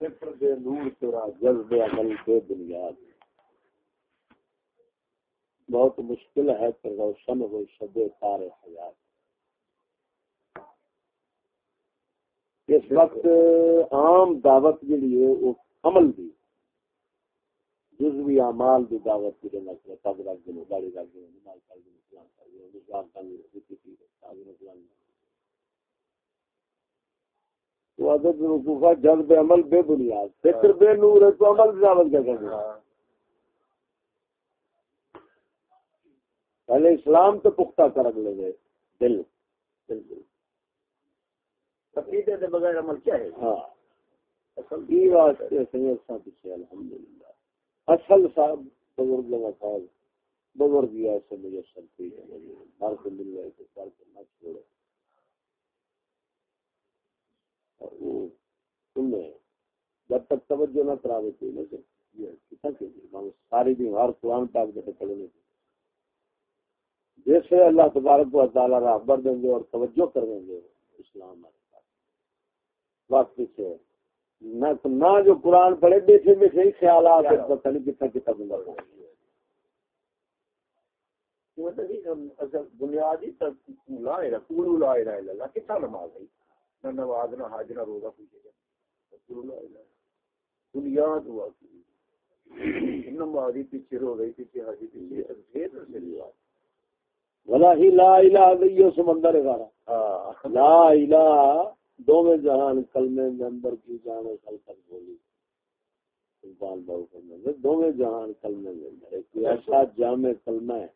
فکر دے نور تیرا جذب عمل بے بنیاد۔ بہت مشکل ہے کہ روشن ہو شب تار حیات۔ اس وقت عام دعوت کے لیے وہ عمل دی جزوی اعمال دی دعوت کی دینا کہ تب رکھ دیں گاڑی رکھ دیں نماز پڑھ دیں اسلام کر دیں اسلام کا نہیں کسی کی تو عدد رکوفہ جذب عمل بے بنیاد فکر بے نور ہے تو عمل دعوت کیا کرنا پہلے اسلام تو پختہ کر اگلے گئے۔ دل بالکل عقیدے کے بغیر عمل کیا ہے؟ ہاں۔ اصل یہ واسطے سید صاحب سے الحمدللہ۔ اصل صاحب بزرگ لگا صاحب بزرگ یہ ایسے مجھے سلطی ہے۔ ہر کو مل گئے تو سر کو نہ چھوڑے اور وہ سننے جب تک توجہ نہ کتنا کہ ساری دن ہر قرآن پاک کی جیسے اللہ تبارک و تعالیٰ رحبر دیں گے اور توجہ کر دیں گے اسلام ہمارے پاس وقت سے نہ جو قرآن پڑھے بیٹھے بیٹھے ہی خیالات پتہ نہیں کتنا کتنا بندہ بنیادی لا الہ قولوا لا الہ الا اللہ کتنا نماز ہے؟ نہ نماز نہ حج نہ روزہ پوچھے گا بنیاد ہوا پیچھے پیچھے پیچھے۔ ہی لا الہ سمندر غارہ لا الہ دو میں جہان کلمے میں اندر کی جانے کل تک بولی۔ بہو کرنے دو میں جہان کلمے میں اندر ایک ایسا جامع کلمہ ہے۔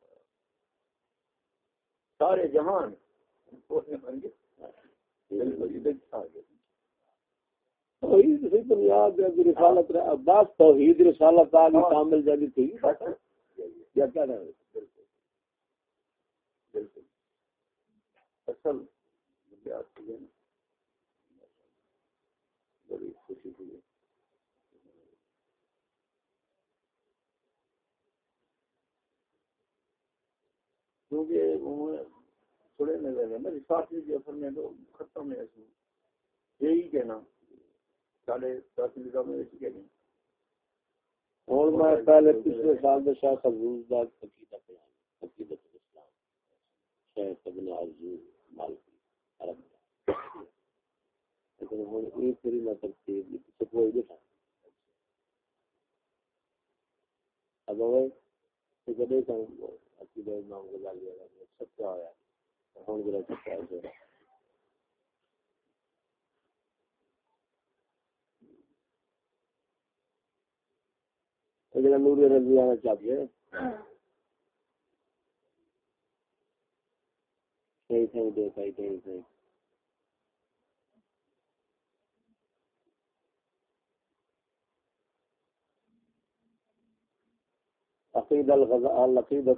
سارے جہان۔ توحید سے بنیاد ہے رسالت بس توحید رسالت آگے کامل جاگی تھی۔ یا کیا رہے بالکل اصل بنیاد بڑی خوشی ہوئی۔ کیونکہ تھوڑے نظر ہے نا ریسارٹ بھی اصل میں تو ختم ہے اس میں یہی کہنا۔ ساڑھے دس لیٹر میں اسی کہنا اور میں پہلے پچھلے سال میں شاہ خزوز دا عقیدہ بیان عقیدت الاسلام، شیخ ابن عزیز مالکی، عرب لیکن ہوں ایک پوری میں ترتیب پیچھے کوئی نہیں تھا۔ اب ہوئے وہ کدے کا عقیدہ امام غزالی والا سچا ہوا ہوں بڑا سچا ہے جڑا نور رضی آنا چاہیے دے عقید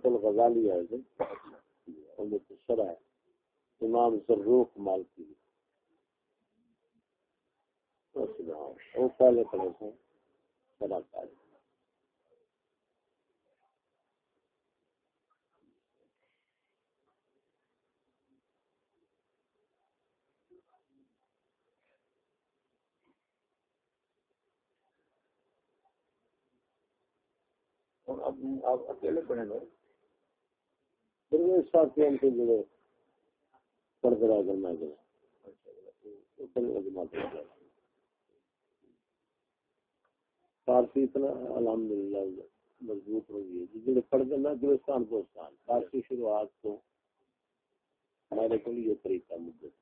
الغزالی ہے۔ شرح امام ضرور مال کی جی۔ وہ پہلے پڑے تھے۔ آپ اکیلے پڑھے گا درویش صاحب کے ہم سے جڑے۔ پڑھتے رہ کر میں فارسی اتنا الحمد للہ مضبوط ہو گئی ہے جڑے پڑھتے نا گلستان پوستان فارسی شروعات تو میرے کو یہ طریقہ مدت۔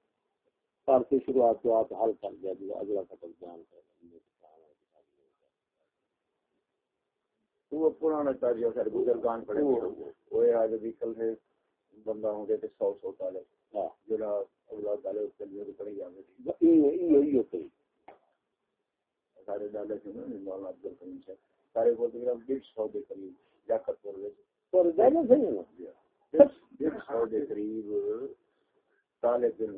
فارسی شروعات تو آپ حل کر دیا اگلا خطر جان کر وہ پرانا تاریخ سر بزرگان پڑے وہ۔ آج بھی کل سے بندہ ہوں گے سو سو سال جڑا اولاد والے اس کے لیے پڑی سارے ڈالے سے مولانا عبد الکریم سے۔ سارے بولتے ہیں ڈیڑھ سو کے قریب جاکت پور ڈیڑھ سو کے قریب سالے دن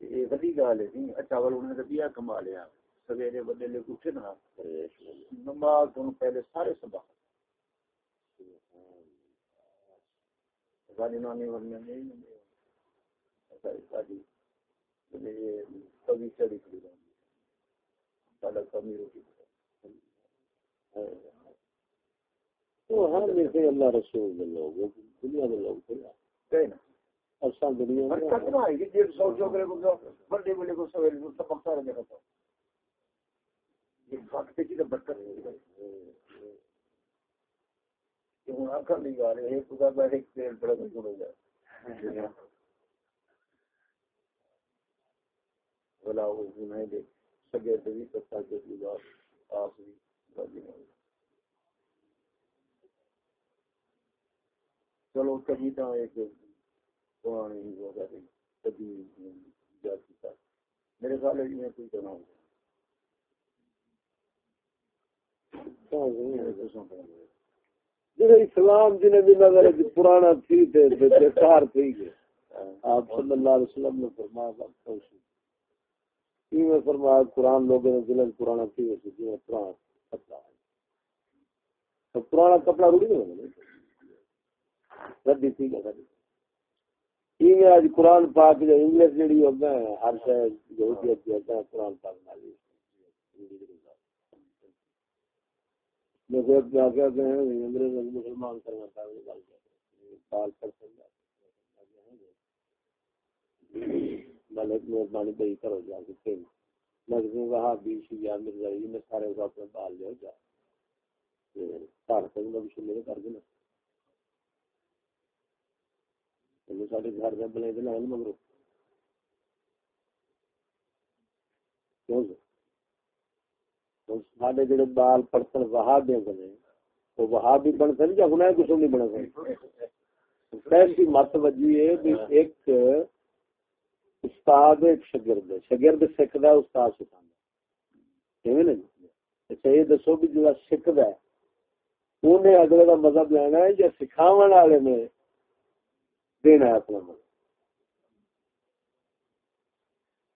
یہ بڑی گل ہے اچھا ول انہوں نے کما لیا۔ سویرے بندے لے اٹھے نا۔ نماز تو پہلے سارے سبق ساری نانی ورنہ نہیں کبھی چڑی کھڑی ساڈا کمی روٹی ہاں جیسے اللہ رسول لوگ دنیا میں لوگ تھے اصل دنیا میں کتنا ہے کہ جیب سو جو کرے کو بڑے بڑے کو سویرے تھا یہ وقت کی کہ ہوں نہیں آ رہے خدا میں ایک بڑا ہو جائے بلا دے سگے ستا کے بات آپ بھی راضی چلو کبھی تو ایک پرانی وغیرہ جاتی میرے خیال ہے میں کوئی کرنا ہوں اسلام جنہیں بھی نظر پرانا تھی بیکار تھی گئے آپ صلی اللہ علیہ وسلم نے فرمایا میں فرمایا قرآن لوگوں نے دل پرانا تھی ویسے جی پرانا کپڑا ہے پرانا کپڑا روڑی نہیں ہوگا ردی تھی ٹھیک ہے میں آج قرآن پاک جو انگلش جڑی ہوتا ہے ہر شہر جو ہوتی ہے قرآن پاک مسلمان مہربانی بھائی کرو جا کے مرزا جی میں سارے کو اپنے بال لے جا۔ میرے کر دینا۔ سارے گھر میں مگر۔ کیوں؟ سارے جڑے بال پڑتن وہاں دے بنے وہ وہاں بھی بن سکتے یا گناہ کچھ نہیں بنا سکتے ایسی مت وجی ہے بھی ایک استاد ایک شگرد شگرد سکھدا استاد سکھاندا سکھانا نا اچھا یہ دسو بھی جڑا سکھدا ہے انہیں اگلے کا مذہب لینا ہے یا سکھاو والے نے دینا ہے اپنا مذہب؟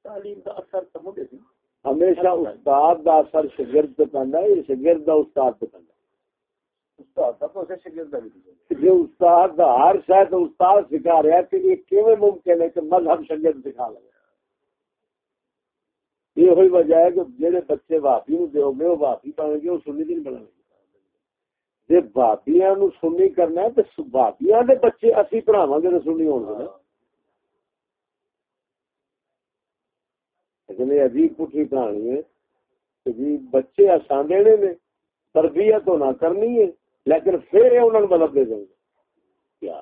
تعلیم کا اثر تو ہو ہمیشہ استاد دا اثر شگرد پہ پہنتا ہے یا شگرد دا استاد پہ پہنتا جو استاد دا ہر شاید استاد سکھا رہا ہے کہ یہ کیویں ممکن ہے کہ مذہب شگرد سکھا لگا یہ ہوئی وجہ ہے کہ جہے بچے واپی نو دو گے وہ واپی پاؤں گے وہ سنی نہیں بنا جی بابیا نو سنی کرنا ہے تو بابیا کے بچے اسی پڑھاوا گے تو سنی ہو گے۔ لیکن یہ عجیب پٹھی کہانی ہے کہ جی بچے آسان دینے نے، تربیت تو نہ کرنی ہے، لیکن پھر یہ انہوں نے مدد دے دیں گے۔ کیا؟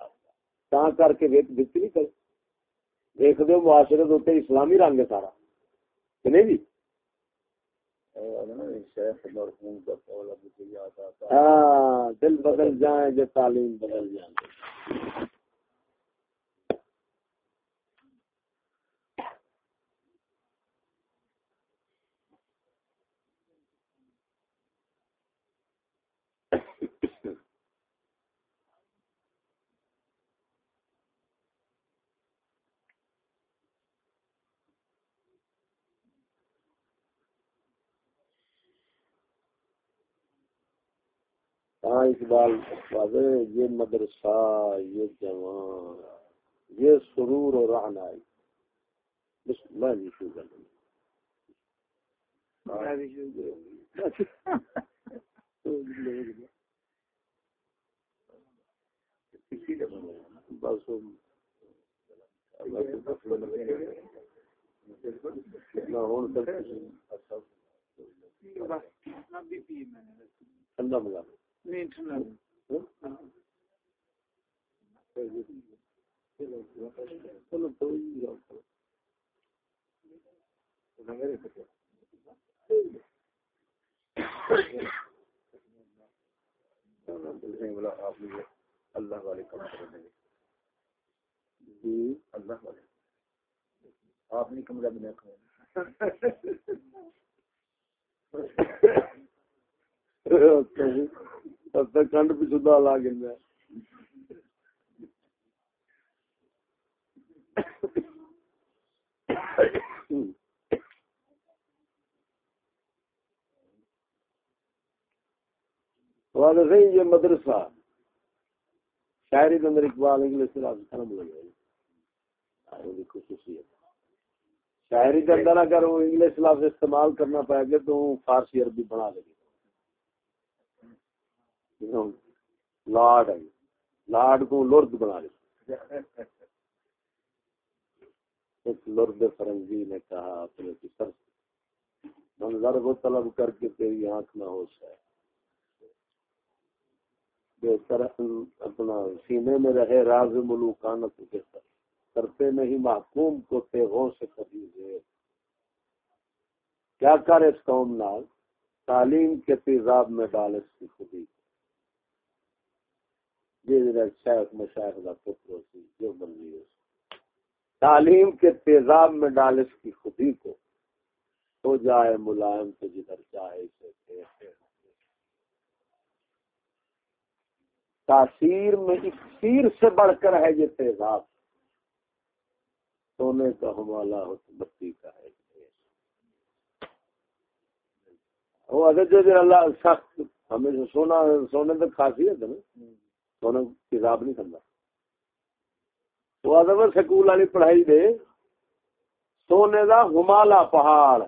تا کر کے ویک دیکھ نہیں کرے دیکھ دو معاشرے کے اسلامی رنگ ہے سارا۔ کہ نہیں جی؟ ہاں دل بدل جائیں، جو تعلیم بدل جائیں۔ ہاں اقبال یہ مدرسہ یہ جوان یہ سرور اور رہنائی میں بھی شروع کر بس ٹھنڈا ملا۔ اللہ والے کام کر جی۔ اللہ والے۔ آپ نے کمرہ بنا کنڈ بھی سدا لا گیا یہ مدرسہ شاعری کے اندر اقبال انگلش سے ختم ہو گیا خصوصیت شاعری کے اندر اگر وہ انگلش لفظ استعمال کرنا پائے گا تو فارسی عربی بنا لے گی لاڈ ہے لاڈ کو لرد بنا لے ایک لرد فرنگی نے کہا، اپنے سر منظر کو طلب کر کے تیری آنکھ نہ ہو سکے۔ بہتر اپنا سینے میں رہے راز ملوکانت کے سر۔ کرتے نہیں محکوم کو تیغوں سے کبھی دے کیا کر اس قوم نال؟ تعلیم کے تیزاب میں ڈال اس کی خودی یہ شیخ مشاہد کا پتر سی جو بندی تعلیم کے تیزاب میں ڈال اس کی خودی کو۔ ہو جائے ملائم تو جدھر چاہے اسے تاثیر میں اکثیر سے بڑھ کر ہے یہ تیزاب۔ سونے کا حوالہ ہو تو بتی کا ہے۔ وہ اگر جو اللہ سخت ہمیں سونا سونے تو خاصیت ہے نا۔ سونے کتاب نہیں کرنا تو اگر سکول والی پڑھائی دے، سونے کا ہمالا پہاڑ۔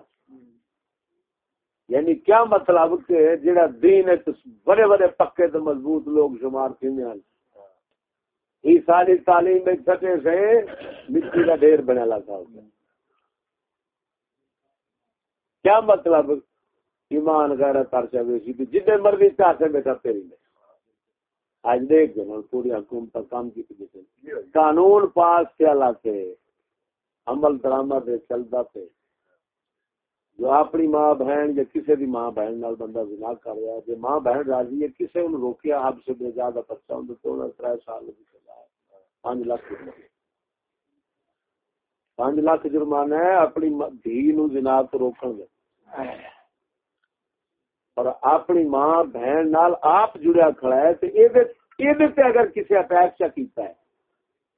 یعنی کیا مطلب کہ جڑا دین بڑے بڑے پکے تو مضبوط لوگ شمار تھے یہ ساری تعلیم ایک سکے سے مٹی کا ڈھیر بنا لگا ہوگا کیا مطلب؟ ایمان غیرت ترچا ویسی۔ بھی جتنے مرضی چاہتے بیٹا تیری میں آج دیکھ جنا پوری حکومت کام کی قانون پاس کیا لاتے، عمل درامد چلتا پہ جو اپنی ماں بہن یا کسی بھی ماں بہن نال بندہ زنا کر رہا ہے جو ماں بہن راضی ہے کسی نے روکیا اب سے بے زیادہ بچہ ہوں تو تر سال کی سزا ہے۔ پانچ لاکھ جرمانہ پانچ لاکھ جرمانہ ہے اپنی دھی نو زنا تو روکن دے۔ اور اپنی ماں، بہن نال آپ جڑیا کھڑا ہے تو یہ اگر کسی اٹیک چا کیتا ہے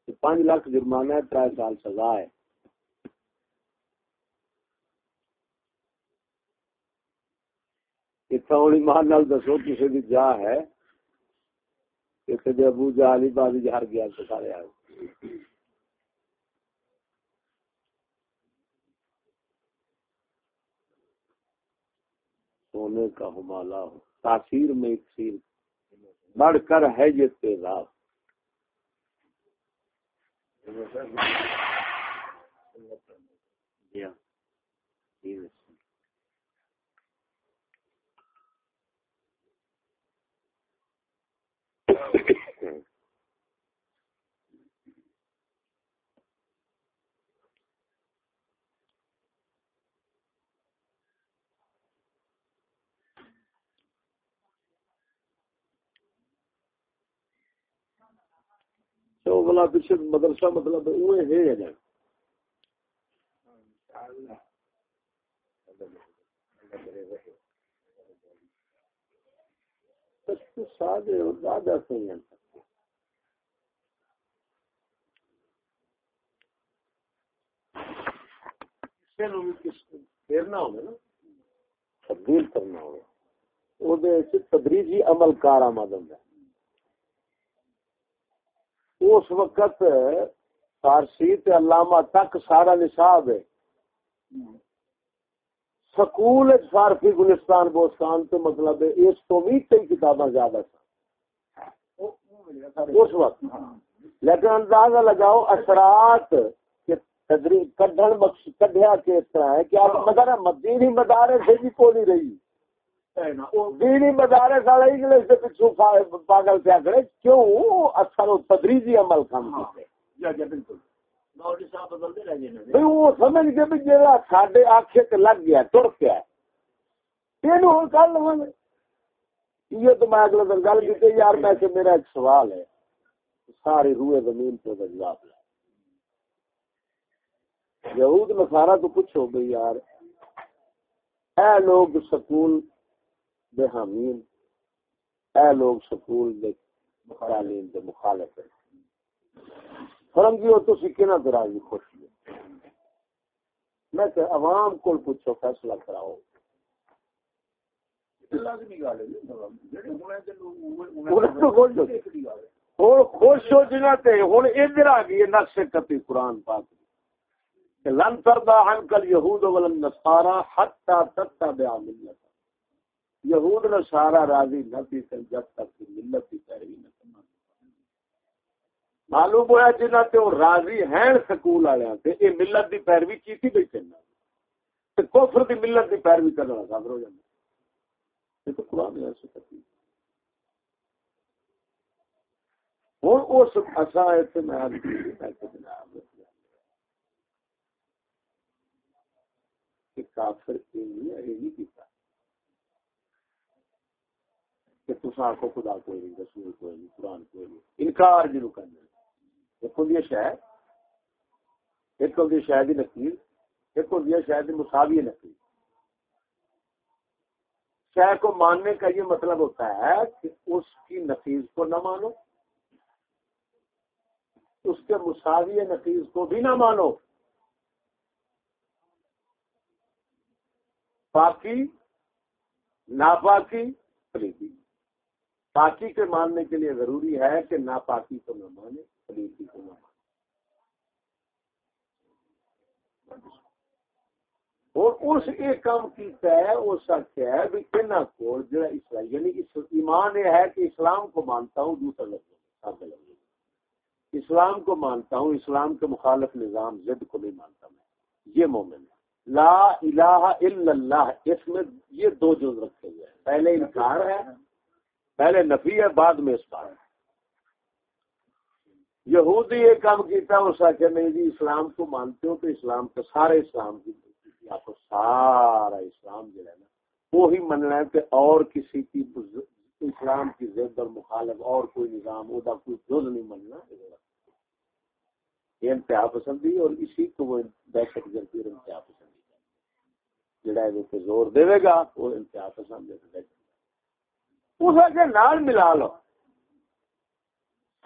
تو پانچ لاکھ جرمانہ ہے تر سال سزا ہے۔ اتنا ایمان نال دسو کسی کی جا ہے۔ کسی ابو جا علی بازی ہر گیا تو سارے آئے۔ سونے کا ہمالا ہو۔ تاثیر میں ایک سیر بڑھ کر ہے یہ تیزاب۔ Yeah. والا پیچھے مدرسہ مطلب وہ ہے جائے سادے اور زیادہ صحیح ہیں پھیرنا ہوگا نا؟ تبدیل کرنا ہوگا۔ تدریجی عمل کار آمد ہے اس وقت فارسی تے علامہ تک سارا نصاب ہے۔ سکول فارسی گلستان بوستان تو مطلب ہے اس تو بھی کئی کتاباں زیادہ اس وقت۔ لیکن اندازہ لگاؤ اثرات کڈن کڈیا کس طرح ہے کہ آپ مگر مدینی مدارے سے بھی کو نہیں رہی۔ دینی مدارس والا انگلش کے پچھو پاگل پیا کرے۔ کیوں؟ اثر و تدریجی عمل کام کرتے وہ سمجھ کے بھی جا سڈے آخے تے لگ گیا ہوں کل لوا یہ تو میں اگلے دن گل کی یار میں کہ میرا ایک سوال ہے۔ ساری روئے زمین پہ جواب لے۔ یہود نسارا تو پوچھو بھائی یار اے لوگ سکول بے حامین اے لوگ سکول دے تعلیم دے مخالف ہیں۔ فرنگی ہو تو سکے نہ دراجی خوش ہے میں کہ عوام کو پوچھو فیصلہ کراؤ۔ خوش ہو۔ جنا تے ہوں ادھر آ گئی نقش کتی قرآن پاک لن تردا عنکل یہود ولن نصارا حتا تتبع ملت۔ یہود نصارا راضی نہ تھی جب تک ملت کی پیروی نہ کرنا معلوم ہوا جنہ تے وہ راضی ہیں سکول والے تے اے ملت دی پیروی کیتی بیٹھے نا۔ تے کفر دی ملت دی پیروی کرنا کافر ہو جاندا یہ تو قرآن ہے، ایسے کرتی ہوں اس اصا میں جناب کہ کافر یہ نہیں کیتا۔ کہ تسا آخو خدا کوئی نہیں، رسول کوئی نہیں، قرآن کوئی نہیں۔ انکار جنو کرنا ایک ہوں شہر ایک ہوں شہر کی نقیل ایک ہوں شہر کی مساوی نقیل شہر کو ماننے کا یہ مطلب ہوتا ہے کہ اس کی نفیز کو نہ مانو، اس کے مساوی نفیز کو بھی نہ مانو۔ پاکی، ناپاکی پلیتی پاکی کے ماننے کے لیے ضروری ہے کہ ناپاکی کو نہ مانے پلیتی جی کو نہ مانے۔ اور اس ایک کام کیتا ہے وہ سچ ہے بھی کہنا کو جو اسلام یعنی ایمان یہ ہے کہ اسلام کو مانتا ہوں دوسرا لفظ اسلام کو مانتا ہوں، اسلام کے مخالف نظام زد کو نہیں مانتا میں۔ یہ مومن ہے۔ لا الہ الا اللہ، اس میں یہ دو جز رکھے ہوئے ہیں۔ پہلے انکار ہے پہلے نفی ہے، بعد میں اس بار یہودی یہ کام کیتا ہے، اس کہ نہیں جی اسلام کو مانتے ہو تو اسلام کا سارے اسلام کی آپ کو سارا اسلام جو ہے نا، وہی مننا ہے کہ اور کسی کی اسلام کی ضد اور مخالف اور کوئی نظام، وہ کوئی جز نہیں مننا۔ یہ انتہا پسندی اور اسی کو وہ دہشت گردی اور انتہا پسندی جڑا ہے زور دے گا، وہ انتہا پسند ہے۔ اس کے نال ملا لو۔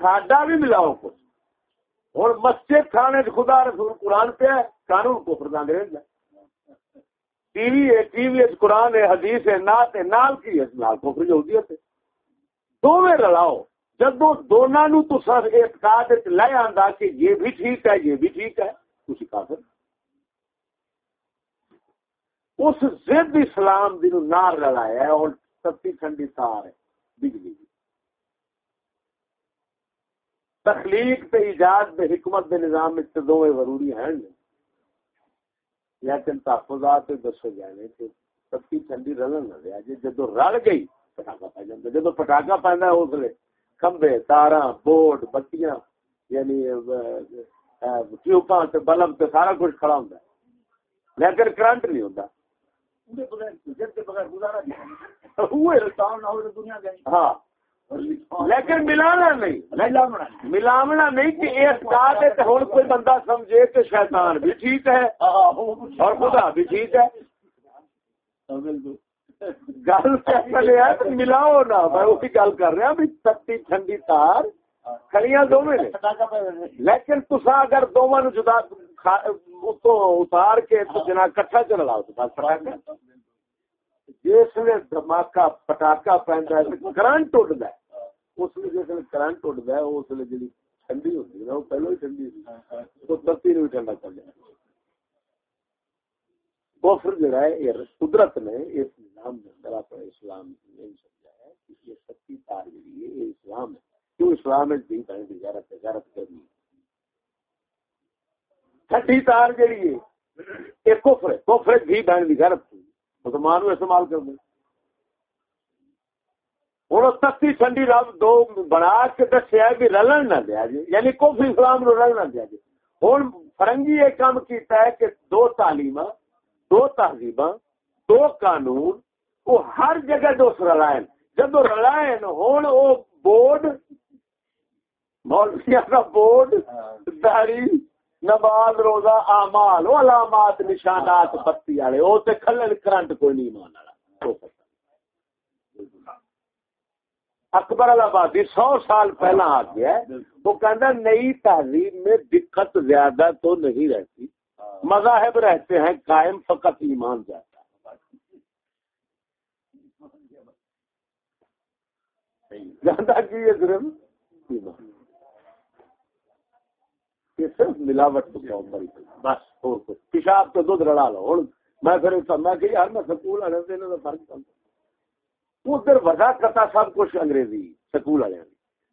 ساڈا بھی ملاؤ کچھ۔ ہوں مسجد تھانے خدا رسول قرآن پہ قانون کو پردان دے ٹی وی ہے، ٹی وی قرآن ہے، حدیث ہے نات ہے، نال کی ہے؟ نال کو فری ہوتی ہے۔ دونوں رلاؤ۔ جب دونوں نو تو سر اعتقاد لے آندا کہ یہ بھی ٹھیک ہے، یہ بھی ٹھیک ہے کچھ کافر اس زد اسلام دی نار لڑایا ہے اور ستی ٹھنڈی تار ہے بجلی کی تخلیق تے ایجاد دے حکمت دے نظام میں دونوں ضروری ہیں۔ لیکن تحفظات دسو جانے کہ ستی ٹھنڈی رلن نہ دیا جی جدو رل گئی پٹاخا پی جاتا جدو پٹاخا پہنا اس لیے کمبے تارا بورڈ، بتیاں یعنی ٹیوباں بلب تے سارا کچھ کھڑا ہوں لیکن کرنٹ نہیں ہوتا ہاں لیکن ملانا نہیں۔ ملاونا۔ نہیں کہ ایک بات ہے ہوں کوئی بندہ سمجھے کہ شیطان بھی ٹھیک ہے۔ اور خدا بھی ٹھیک ہے۔ گل ہے ملاؤ نا میں وہی گل کر رہا بھی تتی ٹھنڈی تار۔ کڑیاں دونوں لیکن تصا اگر دونوں جدا اتار کے جنا کٹھا چ لاؤ جس نے دھماکہ پٹاخا پہنتا ہے کرنٹ اڈتا ہے۔ اس لیے جس نے کرنٹ اڈتا ہے، اس لیے جی ٹھنڈی ہوتی ہے وہ پہلو ہی ٹھنڈی ہوتی تو ترتی نے بھی ٹھنڈا کر لیا۔ کفر جڑا ہے، یہ قدرت نے اس نظام میں اندر اپنا اسلام نہیں سمجھا ہے کہ یہ سچی تار جڑی ہے، یہ اسلام ہے۔ کیوں اسلام ہے؟ دین بہن کی غیرت ہے۔ غیرت کرنی ٹھنڈی تار جڑی ہے، یہ کفر ہے۔ کفر دھی بہن کی غیرت تھی۔ مسلمان استعمال کر دیں ہوں سختی ٹھنڈی رب دو بنا کے دسیا بھی رلن نہ دیا جی یعنی کفر اسلام نو رلن نہ دیا جی۔ ہوں فرنگی یہ کام کیتا ہے کہ دو تعلیم دو تہذیب دو قانون وہ ہر جگہ دوست رلائن۔ جب رلائن ہوں وہ بورڈ مولویا کا بورڈ، داری۔ نماز، روزہ آمال وہ علامات، نشانات بتی والے، وہ تو کھلن کرنٹ کوئی نہیں مان والا۔ اکبر آبادی سو سال پہلا آ گیا وہ کہنا نئی تہذیب میں دقت زیادہ تو نہیں رہتی۔ مذاہب رہتے ہیں، قائم فقط ایمان جاتا ہے زیادہ کی یہ صرف ایمان۔ یہ صرف ملاوٹ کو بس، اور کچھ۔ پیشاب تو دھد رڑا لو ہوں میں پھر میں کہ یار میں سکول والے فرق ادھر وضا کتا سب کچھ انگریزی، سکول والے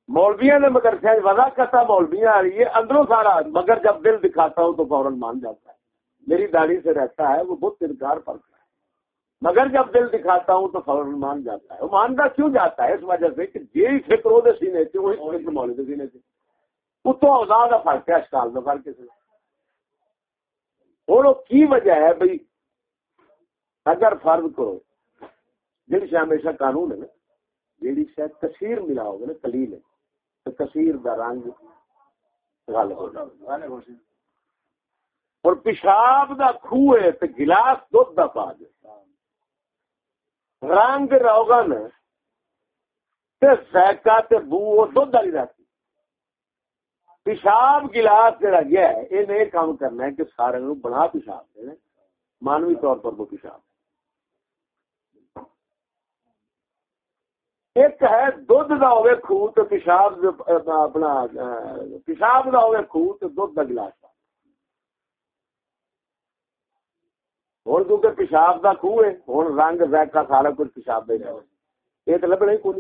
مولویا نے مگر وضا کتا مولویا آ رہی ہے، اندروں سارا۔ مگر جب دل دکھاتا ہوں تو فوراً مان جاتا ہے۔ میری داڑھی سے رہتا ہے، وہ بہت انکار فرق ہے۔ مگر جب دل دکھاتا ہوں تو فوراً مان جاتا ہے۔ وہ مانتا کیوں جاتا ہے؟ اس وجہ سے کہ جی فکر وہ سینے سے وہی فکر مولوی سینے سے اتوں آزاد کا فرق ہے اشکال کا فرق کسی ہوں کی وجہ ہے بھائی اگر فرض کرو شاید ہمیشہ قانون ہے نا شاید کثیر ملا ہوگا نا کلیل ہے تو کثیر دا رنگ ہو جائے اور پیشاب دا خوہ ہے تو گلاس دھد دا پا جائے رنگ روگن ذائقہ تے بو وہ دھد والی رہتی پیشاب گلاس جڑا گیا ہے، یہ کام کرنا ہے کہ سارے بنا پیشاب دینا مانوی طور پر وہ پیشاب۔ ایک ہے دھد کا ہوئے خوہ تو پیشاب اپنا پیشاب کا ہوئے خوہ تو دھد کا گلاس ہوں کیونکہ پیشاب کا خوہ ہے ہوں رنگ ذائقہ سارا کچھ پیشاب دے یہ تو لبنا ہی کون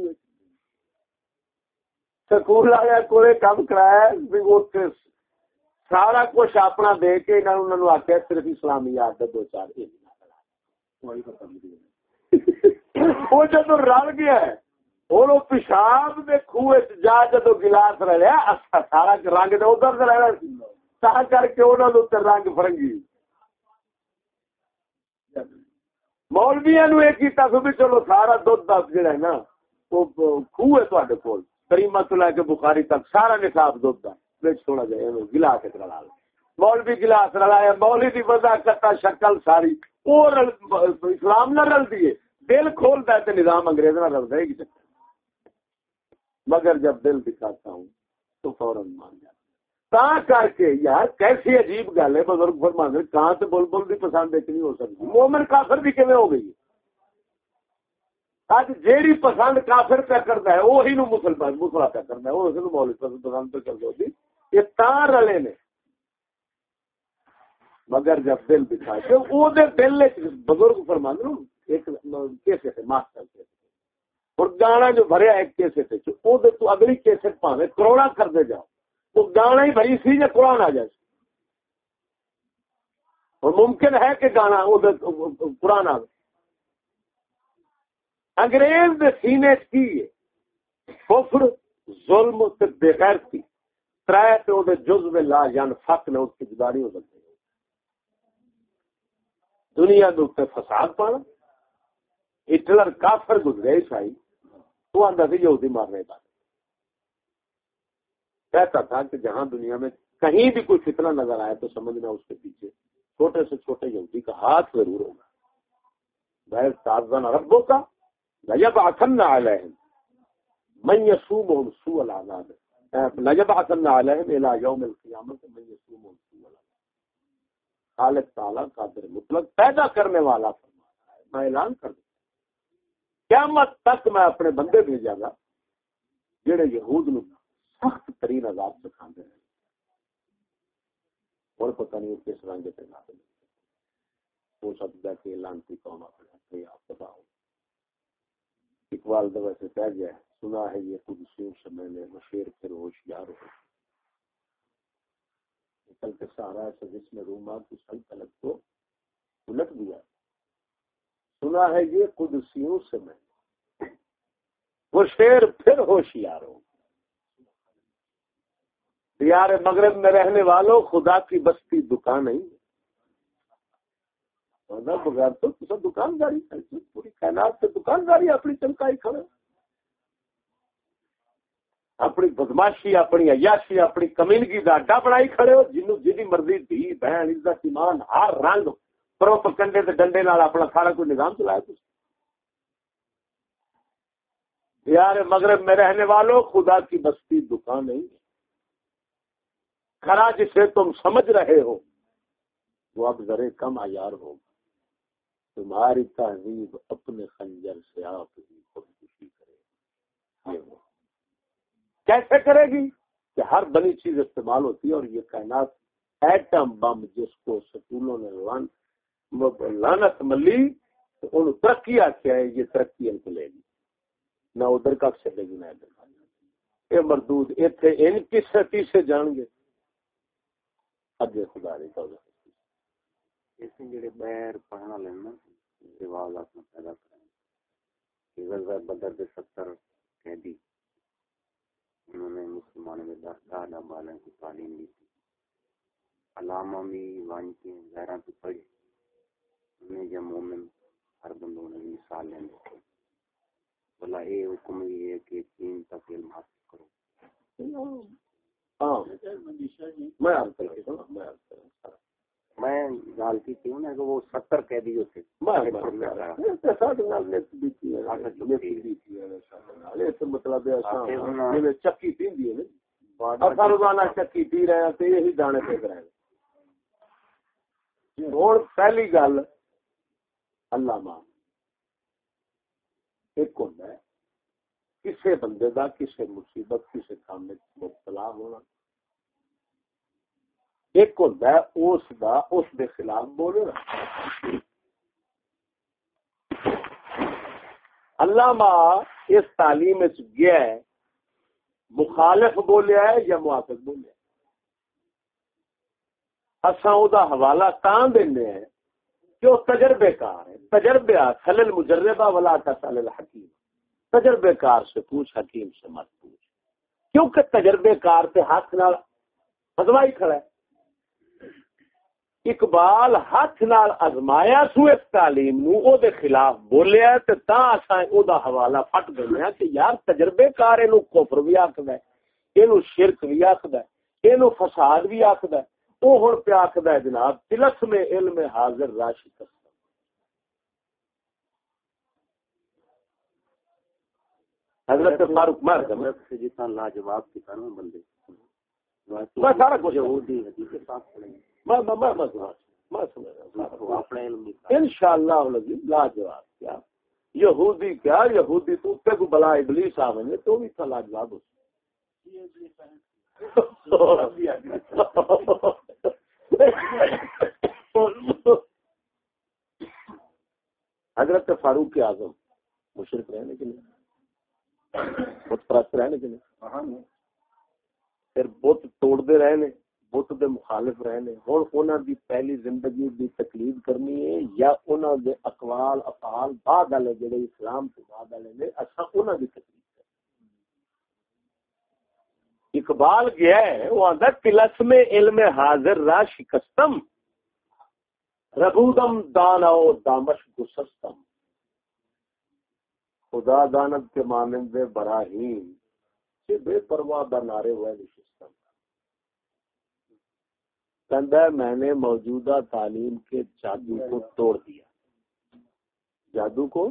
سکول والے کو کام کرایا سارا کچھ اپنا دے کے انہوں آخیا صرف اسلامی یاد دو چار وہ جب رل گیا اور پیشاب دے خوہ جا جدو گلاس رلیا سارا رنگ تو ادھر سے رہنا تا کر کے انہوں نے رنگ فرنگی مولویا نو یہ کیتا سو بھی چلو سارا دھد دس جڑا ہے نا وہ خوہ ہے تے کول کریمہ تو لے کے بخاری تک سارا نصاب دھد کا بچ تھوڑا جائے گلاس ایک رلا مولوی گلاس رلایا مولوی کی وجہ کتا شکل ساری۔ اور اسلام نہ رل دیے دل کھولتا ہے تو نظام انگریز نہ رل رہے گی مگر جب دل دکھاتا ہوں تو فوراً مان جاتا تا کر کے یار، کیسی عجیب گل ہے، بزرگ فرمان کہاں سے بول بول بھی پسند ایک نہیں ہو سکتی۔ مومن کافر بھی کیون ہو گئی ہے؟ اج جیڑی پسند کافر پہ کرتا ہے وہی نو مسلمان مسلا پہ کرنا ہے وہ اس مولوی پسند پسند پہ کر دو جی یہ تار رلے نے مگر جب دل بٹھا دکھا وہ دل بزرگ فرمان نو ایک کیسے تھے ماسٹر کیسے اور گانا جو بھریا ایک کیسے تھے تو اگلی کیسے پاوے کروڑا کر دے جاؤ وہ گانا ہی بھری سی یا قرآن آ جائے اور ممکن ہے کہ گانا قرآن آ انگریز دے سینے کی کفر، ظلم بے غیر تھی۔ ترائے تے دے جز میں لا جان فق نے اس کی جداری ہو سکتی دنیا دے فساد پانا۔ ہٹلر کافر گزرے عیسائی وہ آدھا سی یہودی مارنے کا کہتا تھا کہ جہاں دنیا میں کہیں بھی کوئی فتنہ نظر آئے تو سمجھنا اس کے پیچھے۔ چھوٹے سے چھوٹے یہودی کا ہاتھ ضرور ہوگا۔ بہر تازن ربوں کا۔ نجب آسن نہ علیہم من سو العذاب. نجب آسن نہ علیہم الى یوم سو خالق تعالیٰ قادر مطلق پیدا کرنے والا ہے. میں اعلان کر دوں. قیامت تک میں اپنے بندے بھیجا گا جہے یہود نو سخت ترین عذاب سکھاندے ہیں. اور پتہ نہیں کس رنگ سے نہ ہو سکتا ہے کہ لانتی قوم اپنے آپ بتاؤ اقبال تو ویسے کہہ گیا سنا ہے یہ خود سیوں سے میں نے، مشیر پھر ہوشیار ہو۔ نکل کے سارا ایسا جس میں روما کی سلطنت کو الٹ دیا۔ سنا ہے یہ قدسیوں سے میں وہ شیر پھر ہوشیار ہو۔ دیار مغرب میں رہنے والوں، خدا کی بستی دکان نہیں بغیر تو سب دکانداری پوری کائنات سے دکانداری اپنی چمکائی کھڑے۔ اپنی بدماشی، اپنی عیاشی، اپنی کمیونٹی کا اڈا بنائی کھڑے ہو جنوب جی مرضی دھی، بہن، عزت، ایمان، ہر رنگ پروپکنڈے تے ڈنڈے نال اپنا سارا کوئی نظام چلایا تھی یار مغرب میں رہنے والوں خدا کی بستی دکان نہیں کھڑا جسے تم سمجھ رہے ہو، وہ اب ذرے کم آیار ہوگا تمہاری تہذیب اپنے خنجر سے آپ ہی خودکشی کرے کیسے کرے گی؟ کہ ہر بنی چیز استعمال ہوتی ہے اور یہ کائنات ایٹم بم جس کو سکولوں نے لانت ملی ان ترقی آخیا ہے یہ ترقی ان کو لے گی۔ نہ ادھر کا چلے گی، نہ ادھر یہ مردود اتنے ان کس ستی سے جان گے۔ اگے خدا رہی تو جڑے بیر پڑھنا لینا جواب اپنا پیدا کریں۔ غزہ بدر کے ستر قیدی، انہوں نے مسلمانوں میں دادا بالوں کی تعلیم دی تھی۔ علامہ بھی وان غیرہ تو پڑھی۔ انہیں جب مومن ہر بندوں نے مثال لیں گے بلا اے حکم یہ ہے کہ تین تک علم حاصل کرو۔ ہاں۔ میں آپ میں میں گال کی تھی انہیں کہ وہ ستر قیدی جو تھے مطلب چکی پی روزانہ چکی پی رہے ہیں یہی دانے رہے ہوں پہلی گل اللہ ایک ہوتا ہے کسی بندے دا کسی مصیبت کسی کام میں مبتلا ہونا۔ ایک ہوتا ہے اس دا اس دے خلاف بولنا اللہ ماں اس تعلیم گیا ہے، مخالف بولیا ہے یا موافق بولیا اصا حوالہ تاں دینے ہیں جو تجربے کار ہے تجربے خلل مجربہ ولا تسال الحکیم۔ تجربے کار سے پوچھ، حکیم سے مت پوچھ۔ کیونکہ تجربے کار سے ہاتھ نال ازمائی کھڑا ہے۔ اقبال ہاتھ نال ازمایا سو اس تعلیم نو او دے خلاف بولیا تے تا اساں او دا حوالہ پھٹ گئے کہ یار تجربے کار اینو کفر بھی آکھدا ہے اینو شرک بھی آکھدا ہے اینو فساد بھی آکھدا ہے۔ او ہن پہ آکھدا ہے جناب تلس میں علم حاضر راشی کر حضرت فاروق گئے۔ سے جتنا لاجواب کی طرح بندے۔ میں سارا کچھ یہودی حدیث کے ساتھ پڑھیں۔ ان شاء اللہ لاجواب۔ کیا؟ یہودی کیا؟ یہودی تو کو بلا ابلیس آویں تو بھی تھا لاجواب ہو حضرت فاروق اعظم مشرق رہنے کے لیے۔ بت پرست رہنے کے لیے۔ پھر بت توڑتے رہنے بت دے مخالف رہنے ہوں انہوں دی پہلی زندگی دی تکلیف کرنی ہے یا انہوں دے اقوال، افعال بعد والے جڑے اسلام تو بعد والے نے اچھا انہوں دی تکلیف اقبال گیا ہے، وہ آدھا تلس میں علم حاضر را شکستم ربودم دانا دامش گسستم۔ خدا دانت کے مانند براہیم سے بے پرواہ دا نارے ہوئے نشستم۔ کہندا میں نے موجودہ تعلیم کے جادو کو توڑ دیا۔ جادو کو؟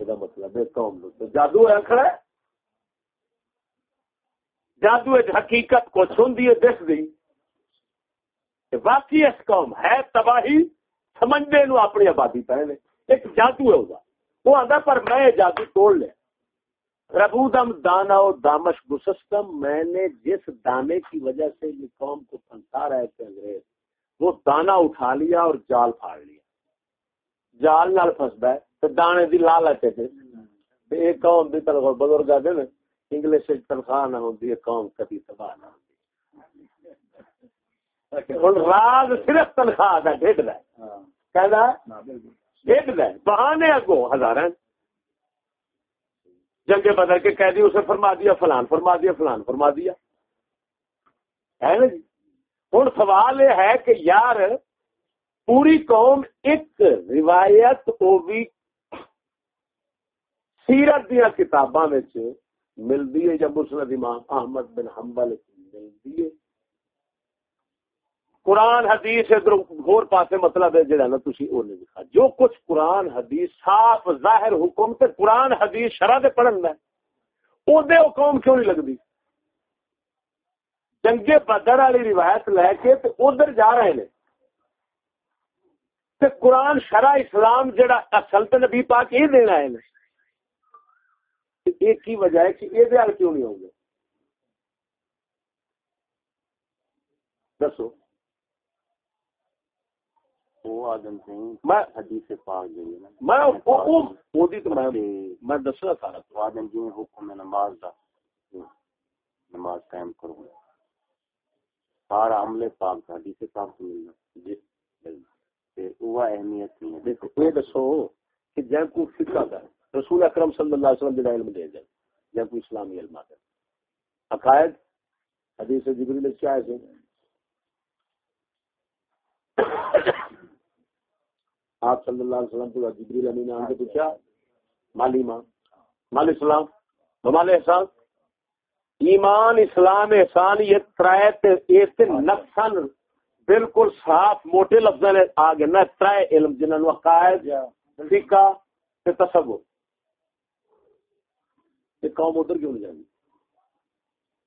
مطلب ہے قوم تو جادو ہے جادو حقیقت کو سن دیے دیکھ دی باقی اس قوم ہے، تباہی، سمجھنے نو اپنی آبادی پہنے ایک جادو ہے، وہ آدھا پر میں جادو توڑ لیا۔ ربودم دانا و دامش گسستم میں نے جس دانے کی وجہ سے یہ قوم کو پھنسا رہے تھے انگریز وہ دانا اٹھا لیا اور جال پھاڑ لیا۔ جال نال پھنستا ہے تو دانے دی لال آتے تھے ایک قوم دی تنخواہ بزرگ آتے نا انگلش تنخواہ نہ ہوتی ہے قوم کبھی تباہ نہ ہوتی ہوں راز صرف تنخواہ کا ڈیڈ ہے کہنا ڈیڈ ہے بہانے اگو ہزار جنگ بدر کے قیدی اسے فرما دیا، فلان، فرما دیا، فلان، فرما دیا۔ ہے نا جی؟ ہوں سوال یہ ہے کہ یار، پوری قوم ایک روایت وہ بھی سیرت دیا کتاباں ملتی ہے، جب مسلم امام احمد بن حنبل ملتی ہے۔ قرآن حدیث ادھر ہور پاسے مطلب ہے جڑا نا تسی او نہیں لکھا جو کچھ قرآن حدیث صاف ظاہر حکم تے قرآن حدیث شرع دے پڑھن ہے، او دے حکم کیوں نہیں لگدی؟ جنگے بدر والی روایت لے کے تے ادھر جا رہے نے۔ تے قرآن شرع اسلام جڑا اصل تے نبی پاک یہ دینا ہے ایک ہی وجہ ہے کہ یہ کیوں نہیں ہوں گے؟ دسو۔ میں دسنا سارا جی حکم نماز دا نماز قائم کروں سارا پاک حدیث پاک تو ملنا۔ جی۔ اہمیت نہیں ہے۔ دیکھو دسو کہ کو رسول اکرم صلی اللہ علیہ وسلم علم دے جب کوئی اسلامی علم ہے۔ عقائد حدیث جبریل کیا ہے آپ صلی اللہ علیہ وسلم کو جبریل امین آن کے پوچھا مالی ماں مال اسلام مال احسان ایمان اسلام احسان یہ ترائے نقصان بالکل صاف موٹے لفظ نے آ گئے نہ ترائے علم جنہوں نے عقائد فقہ تے تصور۔ یہ قوم ادھر کیوں نہیں جانی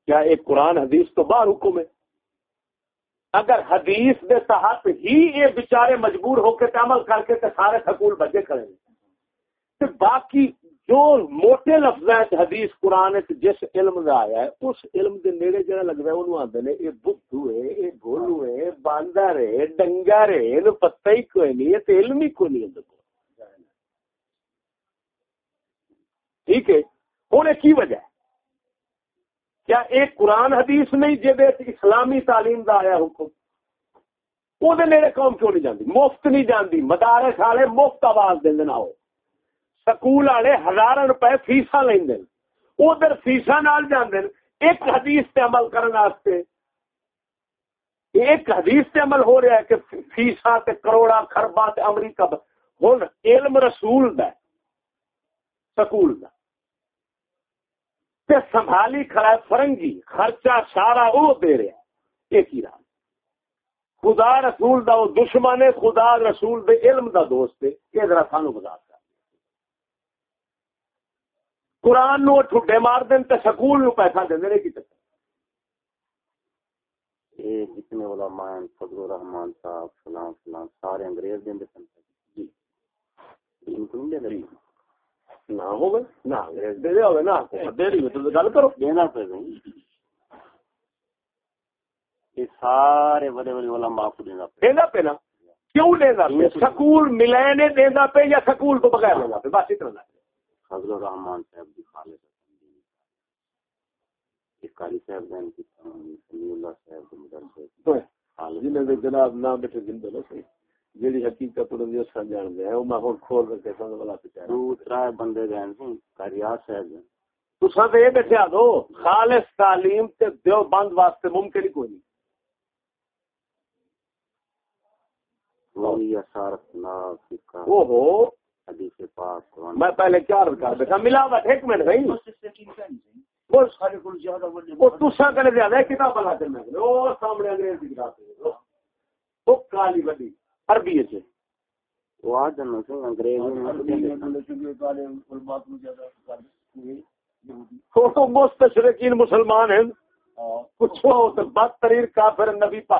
کیا ایک قرآن حدیث تو باہر حکم ہے؟ اگر حدیث دے تحت ہی یہ بیچارے مجبور ہو کے عمل کر کے سارے سکول بچے کریں تو باقی جو موٹے لفظ ہے حدیث قرآن جس علم کا آیا ہے، اس علم دے نیڑے جڑا لگ رہا ہے، انہوں آتے ہیں یہ بدھو ہے، یہ گولو ہے باندر ہے ڈنگر ہے پتہ ہی کوئی نہیں ہے علم ہی کوئی نہیں ٹھیک ہے۔ ہونے کی وجہ ہے؟ کیا ایک قرآن حدیث نہیں جی اسلامی تعلیم دا آیا حکم؟ وہ میرے قوم کیوں نہیں جاندی؟ مفت نہیں جاندی، مدارس والے مفت آواز دیں آؤ سکول والے ہزار روپے فیسا لین ادھر فیسا نال جاندے ایک حدیث تے عمل کرنے ایک حدیث تے عمل ہو رہا ہے کہ فیسا تے کروڑا خربا تے امریکہ ہوں علم رسول دا سکول دا۔ تے سنبھالی کھڑا ہے فرنگی خرچہ سارا وہ دے رہا ایک ہی رہا خدا رسول دا وہ دشمن ہے خدا رسول دے علم دا دوست ہے یہ ذرا سانو بتا کر۔ قرآن نو ٹھڈے مار دین تے سکول نو پیسہ دے دے کی یہ جتنے علماء ہیں فضل الرحمان صاحب فلان فلان سارے انگریز دیں دے سن۔ جی۔ ان کو نہیں دے؟ نہ ہوگا نہ انگریز دے دے نہ دے رہی تو گل کرو دینا پہ یہ سارے بڑے بڑے علماء کو دینا پہ دینا پہ نا کیوں دینا پہ سکول ملے نے دینا پہ یا سکول تو بغیر دینا پہ بس اتنا فضل الرحمان صاحب دی خالد کاری صاحب دین کی سمی اللہ صاحب دی مدرسے جنہیں جناب نام بیٹھے زندہ لو صحیح جیڑی حقیقت انہوں اس سن جان دے ہیں میں ہن کھول کے سن والا پچا دو ترا بندے گئے ہیں کاریا صاحب تساں تے بیٹھے دو خالص تعلیم تے دیو بند واسطے ممکن ہی کوئی نہیں۔ میں پہلے کیا کر بیٹھا؟ ملاوٹ ایک منٹ بھائی۔ کتاب بنا کر سامنے انگریز کی کتاب وہ کالی بڑی عربی ہے انگریز مستشرقین مسلمان ہیں۔ پوچھو تو بدترین کافر نبی پا۔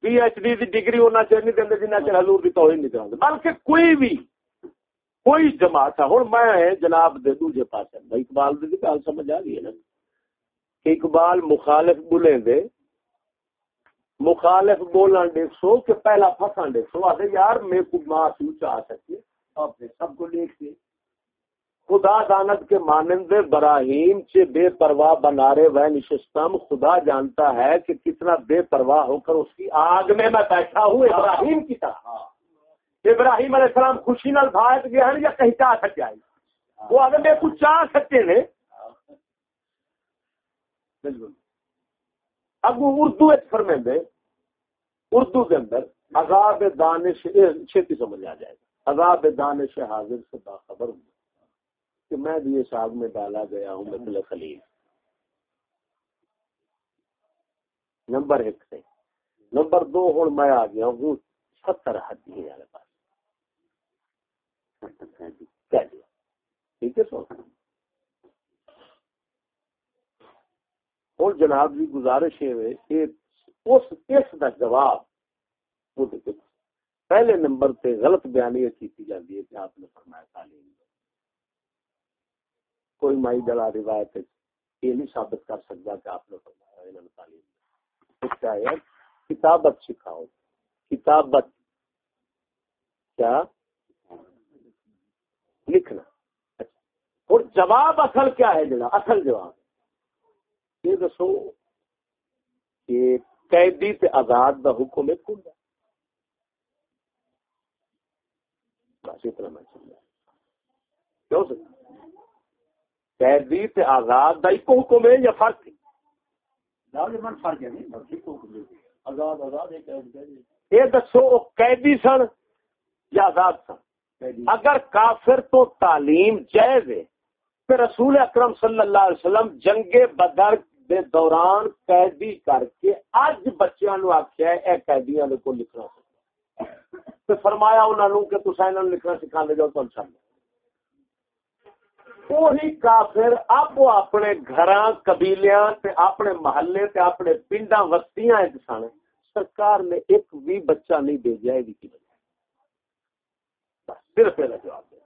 پی ایچ ڈی ڈگری ہونا چاہیے نہیں جنہیں چر حضور کی توہین نہیں بلکہ کوئی بھی کوئی جماعت ہے۔ میں جناب دے دوجے پاس اقبال دی گل سمجھ آ گئی ہے نا کہ اقبال مخالف بولیں دے۔ مخالف بولن دیکھو کہ پہلا پھسن دیکھو آتے یار میں کو ماں سو چاہ سکے آپ نے سب کو دیکھتے خدا دانت کے مانند براہیم سے بے پرواہ بنارے وہ نشستم۔ خدا جانتا ہے کہ کتنا بے پرواہ ہو کر اس کی آگ میں میں بیٹھا ہوں۔ ابراہیم کی طرح۔ ابراہیم علیہ السلام خوشی نال بھاگ گیا ہے یا کہیں چاہ سکے آئی وہ اگر میں کچھ چاہ سکتے نے بالکل۔ اب وہ اردو ایک فرمے اردو کے اندر عذاب دانش چھتی سمجھ آ جائے گا۔ عذاب دانش حاضر سے باخبر ہوں۔ کہ میں بھی اس آگ میں ڈالا گیا ہوں مثل خلیل۔ نمبر ایک سے۔ نمبر دو، ہوں میں آ گیا ہوں۔ ستر حدی ہے پاس ٹھیک ہے سو۔ اور جناب جی گزارش ہے اس اس دا جواب پہلے نمبر تے غلط بیانی کی جاتی ہے کہ آپ نے فرمایا تعلیم کوئی مائی دلا روایت یہ نہیں ثابت کر سکتا کہ آپ نے فرمایا انہوں نے تعلیم کتابت سکھاؤ۔ کتابت کیا؟ لکھنا۔ اچھا۔ اور جواب اصل کیا ہے جناب؟ اصل جواب۔ یہ دسو کہ قیدی تے آزاد دا حکم ہے۔ کون بس اتنا میں کیوں قیدی تے آزاد دا ایک حکم ہے یا فرق ہے؟ یہ دسو قیدی سن یا آزاد سن؟ اگر کافر تو تعلیم جائز ہے رسول اکرم صلی اللہ علیہ وسلم جنگ بدر دے دوران قیدی کر کے اج بچیاں نو آخیا اے قیدیاں دے کو لکھنا سکتا فرمایا انہوں نے کہ تصا انہوں لکھنا سکھا دے جاؤ تو چل وہی کافر اب وہ اپنے گھر قبیلیاں تے اپنے محلے تے اپنے پنڈا وستیاں سن سرکار نے ایک بھی بچہ نہیں بھیجا یہ کی وجہ صرف یہ جواب دے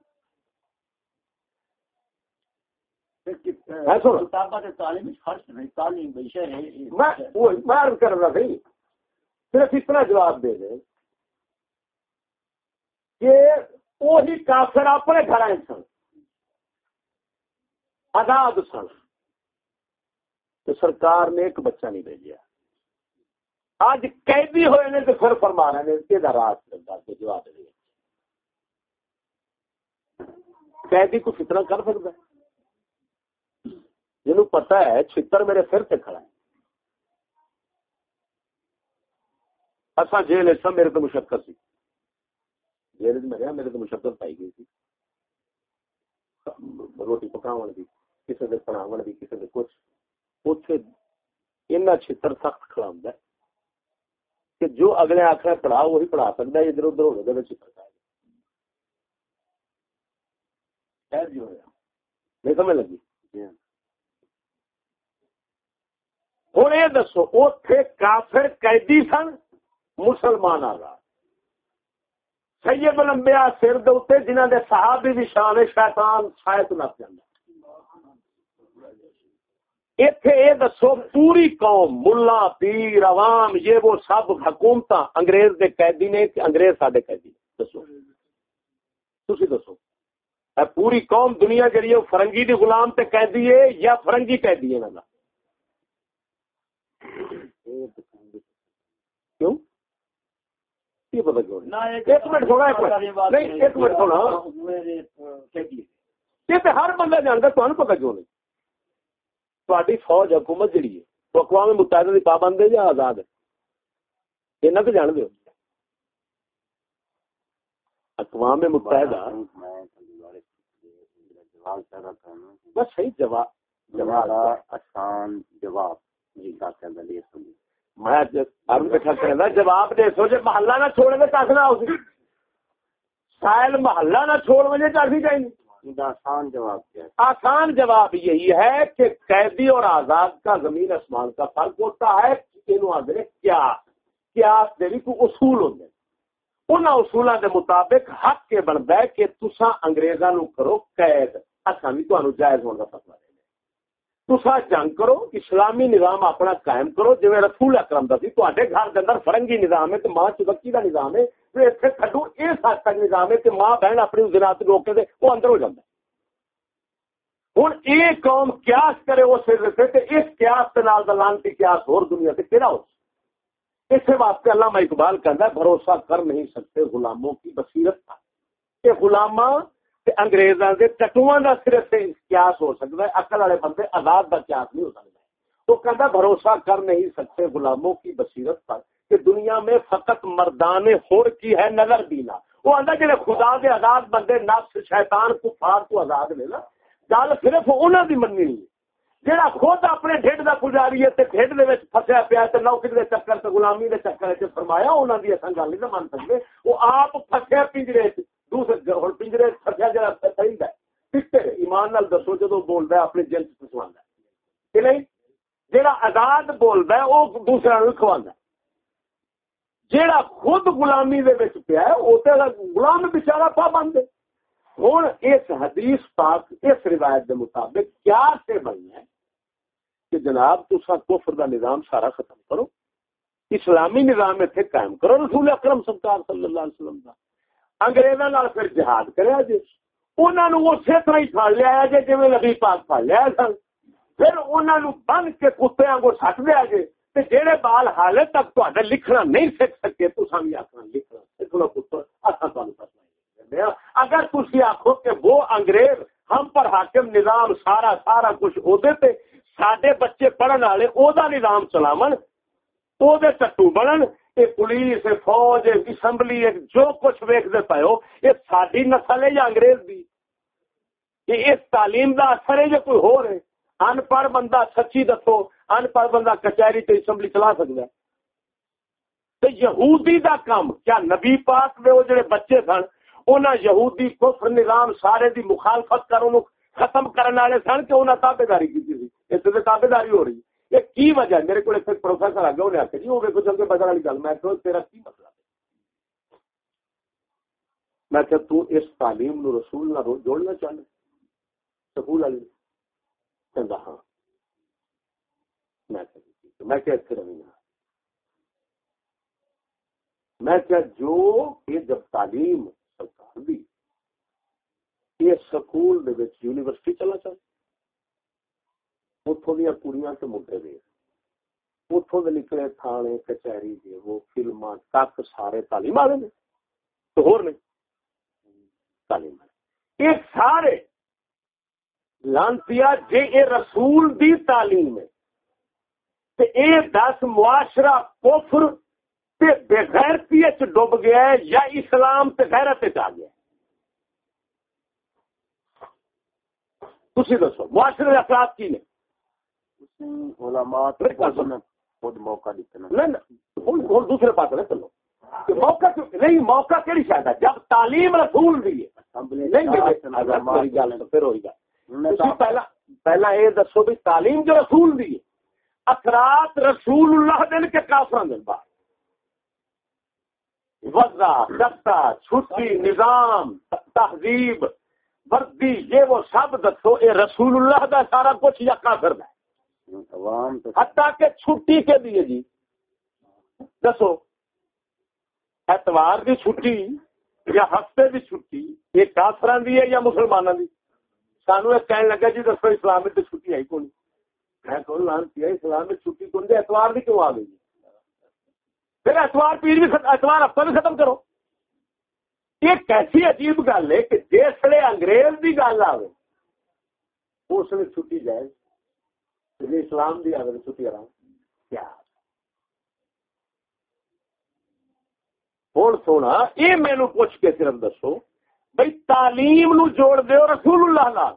صرف اتنا جواب دے دے کہ وہی کافر اپنے گھر سن۔ آزاد سن۔ تو سرکار نے ایک بچہ نہیں بھیجا۔ اج قیدی ہوئے نے تو پھر فرما رہے ہیں کہ راست جواب دے قیدی کو فتنہ کر سکتا ہے۔ جنہوں پتا ہے چھتر میرے سر سے کھڑا ہے۔ اصا جیل سب میرے تو مشقت سی۔ جیل میں میرے تو مشقت پائی گئی تھی روٹی پکاؤ کی کسی نے پڑھاو بھی کسی نے کچھ۔ اتنے اتنا چھتر سخت کھڑا ہوں کہ جو اگلے آخر پڑھاؤ وہی پڑھا سکتا ہے، ادھر ادھر ہونے کا چھتر جی نہیں سمجھ لگی؟ جی ہاں۔ ہوں یہ دسو اتے کافر قیدی سن، مسلمان آزاد سید لمبیا سر دے جنہ دے صحابی بھی شان شیطان شاید نس جانا ایتھے اے دسو، پوری قوم، ملا، پیر، عوام، یہ وہ سب حکومت انگریز دے قیدی نے، انگریز ساڈے قیدی دسو۔ تسی دسو۔ پوری قوم دنیا جڑی ہے فرنگی دی غلام تے قیدی ہے یا فرنگی قیدی ہے؟ انہاں کیوں؟ یہ پتہ کیوں ایک منٹ تھوڑا نہیں، ایک منٹ تھوڑا یہ ہر بندہ جانتا تمہیں پتہ کیوں نہیں؟ تاری فوج حکومت جہی ہے، وہ اقوام متحدہ کی پابند ہے یا آزاد ہے؟ یہ تو جان دو اقوام متحدہ۔ بس صحیح جواب۔ جواب۔ آسان جواب۔ میں جواب دے سو جی محلہ نہ چھوڑے تو کس نہ سائل محلہ نہ چھوڑ مجھے چاہیے۔ چاہیے آسان جواب کیا۔ آسان جواب یہی ہے کہ قیدی اور آزاد کا زمین آسمان کا فرق ہوتا ہے کیا کیا اصول ہوں ان اصولوں کے مطابق حق کے بنتا ہے کہ تسا اگریزاں کرو قید۔ اچھا بھی تمہیں جائز ہونے کا پتہ تسا جنگ کرو، اسلامی نظام اپنا قائم کرو جی رسول اکرم کا سی تے گھر کے اندر فرنگی نظام ہے تو ماں چبکی کا نظام ہے اتنے کھڈو اس حد تک نظام ہے کہ ماں بہن اپنی دنات روکے دے وہ اندر ہو جاتا ہے۔ ہوں یہ قوم قیاس کرے وہ سر سے اس قیاس کے نال لانتی قیاس اور دنیا سے کہڑا ہو اس واسطے علامہ اقبال کہتا ہے، بھروسہ کر نہیں سکتے غلاموں کی بصیرت تھا کہ غلامہ انگریزاں کے ٹٹواں کا صرف قیاس ہو سکتا ہے اکل والے بندے آزاد کا قیاس نہیں ہو سکتا وہ کہتا بھروسہ کر نہیں سکتے غلاموں کی بصیرت پر کہ دنیا میں فقط مردان ہور کی ہے، نظر دینا وہ آدھا جی خدا دے آزاد بندے نفس، شیطان کو فار کو آزاد لے نا، گل صرف انہوں کی مننی نہیں جہاں خود اپنے ڈیڈ کا پجاری ہے ڈیڈ کے فسیا پیا تے نوکری کے چکر سے غلامی کے چکر تے فرمایا انہوں کی اصل گل نہیں من سکتے وہ آپ فسیا پنجرے وچ۔ دوسرے پنجرے فسیا جا صحیح ہے۔ پھر ایمان نال دسو جدو بولتا ہے اپنی جنس پسوا کہ نہیں؟ جہاں آزاد بولتا ہے وہ دوسرے کھوا جیڑا خود غلامی دے وچ پیا ہے، او تے غلام بیچارہ پابند ہے۔ ہن اس حدیث پاک، اس روایت دے مطابق کیا سے بننا ہے کہ جناب تسا کفر دا نظام سارا ختم کرو۔ اسلامی نظام اتنے قائم کرو، رسول اکرم سرکار صلی اللہ علیہ وسلم کا انگریزوں پھر جہاد کرا جی۔ انہوں اسی طرح ہی پڑ لیا جی جی نبی پاک پڑ لیا سن۔ پھر انہوں بن کے کتے کو سٹ دیا جی۔ جہے بال حالے تک تو لکھنا نہیں سیکھ سکے تو بھی آخنا لکھنا سیکھ لو پتر اصل ہاں۔ اگر تھی آخو کہ وہ انگریز ہم پر حاکم نظام سارا سارا کچھ ادھر سڈے بچے پڑھن والے وہ نظام چلاو وہ چٹو بنن یہ پولیس، فوج، اسمبلی جو کچھ ویکتے پے ہو، یہ ساری نسل ہے یا انگریز دی؟ اس تعلیم دا اثر ہے یا کوئی ہو رہے ان پڑھ بندہ سچی دسو ان پڑھ بندہ کچہری تے اسمبلی چلا سکتا ہے۔ تو یہودی دا کام کیا نبی پاک دے وہ جڑے بچے سن، انہاں یہودی کفر نظام سارے دی مخالفت کر ختم کرنے والے سن، کہ انہاں تابے داری کی تھی اس سے تابے داری ہو رہی ہے۔ یہ کی وجہ ہے؟ میرے کو ایک پروفیسر آگے انہیں آخر جی وہ کچھ اگے بدل والی گل، میں کہ تیرا کی مطلب مسئلہ میں کہ تو اس تعلیم نو رسول نہ جوڑنا چاہنا سکول والی کہ ہاں۔ میں کہ میں کیا اتنے روی میں کیا جو یہ جب تعلیم سرکار دی، یہ سکول یونیورسٹی چلا چاہتا اتوں دیا کڑیاں تو مڈے دے اتوں نکلے تھانے کچہری دے وہ فلم تک سارے تعلیم والے نے تو ہور نہیں تعلیم یہ سارے لانتیا جی یہ رسول دی تعلیم ہے تے اے دس معاشرہ کفر تے بغیرتی ڈب گیا ہے یا اسلام تے غیرت آ گیا تھی دسو معاشرے افراد کی نے دوسرے پاس نہ چلو۔ موقع نہیں موقع کہڑی شاید ہے؟ جب تعلیم رسول دی پھر ہوئی گا۔ پہلا پہلا یہ دسو بھی تعلیم جو رسول دی اثرات رسول اللہ دن کے کافر دن بعد وزا دفتہ چھٹی نظام تہذیب وردی یہ وہ سب دسو یہ رسول اللہ کا سارا کچھ یا کافر ہے؟ حتیٰ کہ چھٹی کے دیے جی۔ دسو، اتوار کی چھٹی یا ہفتے کی چھٹی، یہ کافران دی ہے یا مسلمانوں کی سانو ایک کہنے لگا جی دسو اسلام میں چھٹی آئی کون میں لان کیا اسلام میں چھٹی کون دے اتوار کی کیوں آ گئی؟ پھر اتوار پیر بھی اتوار ہفتہ بھی ختم کرو۔ یہ کیسی عجیب گل ہے کہ جسے انگریز کی گل آئے اس نے چھٹی جائے اسلام دی اگر چھٹی رہا کیا ہوں سونا یہ مینو پوچھ کے صرف دسو بھائی تعلیم نو جوڑ دیو رسول اللہ نال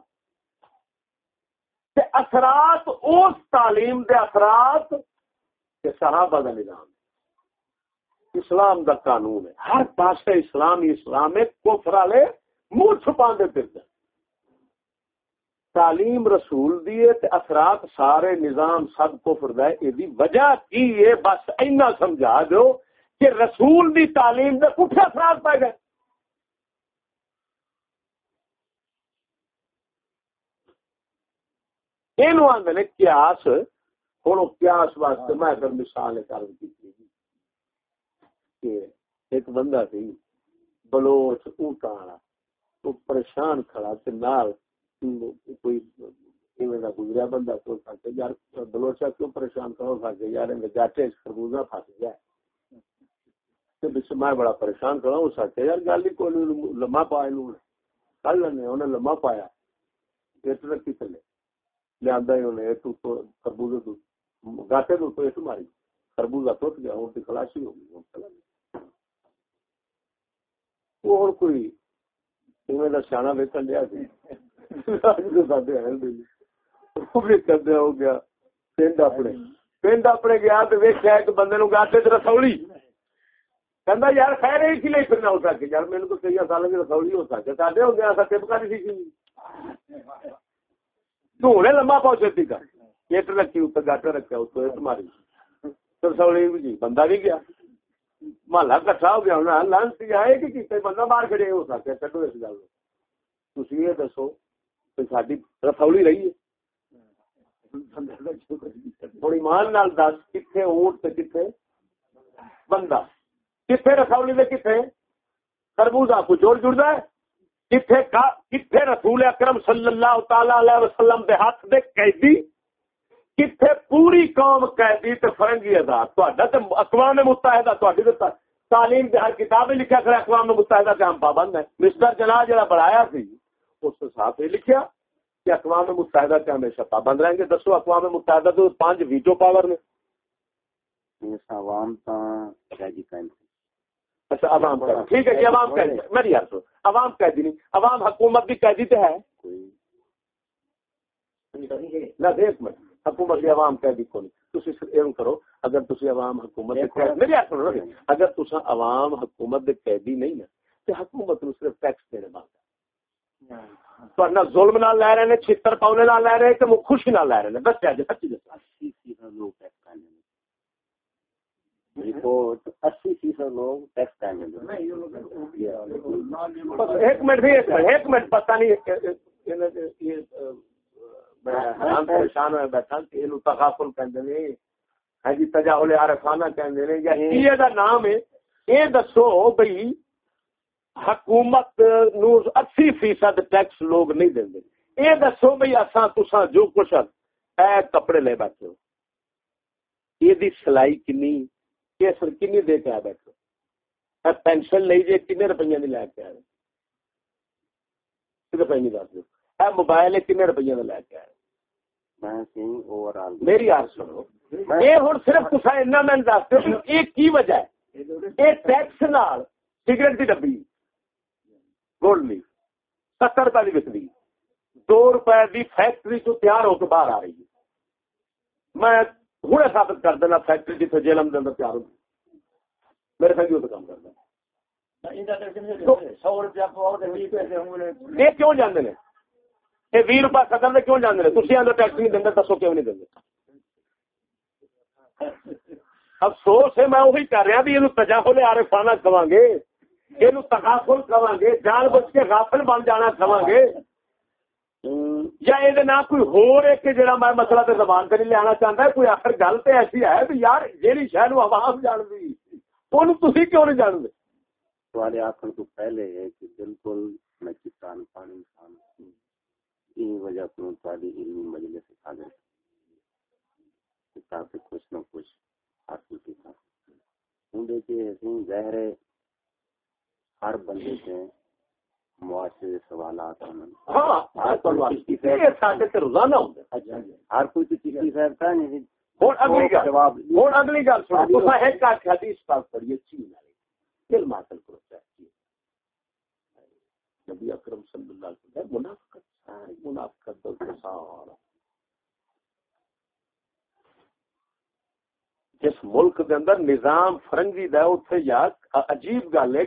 اثرات اس تعلیم دے اثرات کے صحابہ دا نظام اسلام دا قانون ہے ہر پاسے اسلام اسلام ہے کفر والے منہ چھپا دے پھرتے تعلیم رسول دیے تے اثرات سارے نظام سب کو فرد ہے یہ وجہ کی ہے؟ بس اینا سمجھا دو کہ رسول دی تعلیم دے کٹھے اثرات پائے گئے۔ یہ آدھے نے قیاس ہوں قیاس واسطے میں اگر مثال کر کہ ایک بندہ سی بلوچ اونٹا والا تو پریشان کھڑا تے نال کوئی گزریا بندہ تو یار بلوچا کیوں پریشان کرو؟ سکے یار گاٹے خربوزہ پھس گیا میں بڑا پریشان کرا ہوں سکے یار گل ہی کوئی لما پایا کل لینے انہیں لما پایا۔ پیٹ رکھی چلے لیا انہیں خربوزے گاٹے تو تو ماری۔ خربوزہ ٹوٹ گیا، ہوں خلاشی ہو گئی چلا وہ اور کوئی سیاح ویکن دیا لیا پنڈ اپنے پنڈ اپنے گیا ایک بندے گاٹے رسولی کہ یار خیر ایک ہی پھرنا ہو سکے یار میرے کو کئی سال کی رسولی ہو سکے سارے ہوں گے ٹپکا نہیں سیکھی دھونے لمبا پہنچے کا ایٹ رکھی اتنے گاٹا رکھا اس اتو ماری رسولی جی بندہ بھی گیا محلہ کٹھا ہو گیا ہونا لانسی آئے کہ بندہ باہر کھڑے ہو سکے چڈو اس گل تھی یہ دسو ساری رسولی رہی ہے۔ ایمان نال دس کتنے اونٹ کتنے بندہ۔ کتنے رسولی دے کتنے خربوزہ کو جوڑ جڑتا ہے۔ کتنے کتنے رسول اکرم صلی اللہ تعالی علیہ وسلم دے ہاتھ دے قیدی؟ کتنے پوری قوم قیدی تے فرنگی آزاد؟ تے اقوام متحدہ، تہاڈی تعلیم ہر کتاب لکھا کر اقوام متحدہ کے ہم پابند ہیں۔ مسٹر جنا جڑا بڑھایا سی اس ساتھ یہ لکھیا کہ اقوام متحدہ کے ہمیشہ پابند رہیں گے۔ دسو اقوام متحدہ تو پانچ ویٹو پاور نے۔ عوام اچھا عوام کا ٹھیک ہے جی عوام قیدی میری یار سو عوام قیدی نہیں۔ عوام حکومت بھی قیدی تو ہے۔ نہ ایک منٹ حکومت بھی عوام قیدی کو نہیں کرو اگر تسی عوام حکومت میری یار سنو اگر عوام حکومت دے قیدی نہیں ہے تو حکومت نو صرف ٹیکس دینے بات نہ ظلم نہ لے رہے ہیں چھتر پاؤنے نہ لے رہے کہ خوشی نہ لے رہے ہیں۔ بس جی سچی دسو لوگ ٹیکس رپورٹ اسی فیصد لوگ ٹیکس ایک منٹ بھی ایک منٹ پتا نہیں پریشان ہوا بیٹھا کہ یہ تغافل کہندے ہاں جی تجاہل عارفانہ کہندے یا یہ دا نام ہے۔ یہ دسو بھئی حکومت نو اسی فیصد ٹیکس لوگ نہیں دیں یہ دسو بھئی اساں تساں جو کچھ اے کپڑے لے بیٹھے ہو۔ یہ دی سلائی کنی کیسر کنی دے کے آ بیٹھو پینشن لے جی کن روپیے کی لے کے آئے۔ روپئے نہیں دس دو موبائل کن روپیے کا لے کے آئے۔ میری آر سنو۔ یہ ہوں صرف تصا ایسا میں دس دو یہ کی وجہ ہے؟ یہ ٹیکس نال سگریٹ ڈبی۔ لی ستر روپئے کی بکری دو روپئے کی فیکٹری تو تیار ہو کے باہر آ رہی ہے۔ میں ہوں ثابت کر دینا فیکٹری جیسے جیلم کے اندر تیار ہوگی میرے سنگی وہ کام کرتا؟ یہ کیوں جانے نے؟ یہ بھی روپئے قدم نے کیوں جانے تھی آدھے ٹیکس نہیں دیں دسو کیوں نہیں دیں افسوس ہے میں وہی کر رہا بھی یہ فانا کھوا گے یہ تقافل کھوا گے جان بچ کے غافل بن جانا کھوا گے یا یہ نہ کوئی ہو کہ جڑا میں مسئلہ تے زبان تے نہیں لینا چاہتا ہے کوئی آخر گل تے ایسی ہے بھی یار جیڑی شہر عوام جان دی اون تسی کیوں نہیں جان دے تواڈے آکھن تو پہلے ہے کہ بالکل میں کسان پانی انسان این وجہ تو تواڈی علمی مجلس سکھا دے تاکہ کچھ نہ کچھ حاصل کیتا ہوں دے کہ ظاہر ہر بندے سے معاشرے سوالات ہاں، ہر کوئی اگلی گل۔ حدیث پاک پڑھیے چین والے علم حاصل کرو نبی اکرم صلی اللہ علیہ وسلم منافقت ساری منافقت سارا جس ملک دے اندر نظام فرنگی دا اتنے یا عجیب گل ہے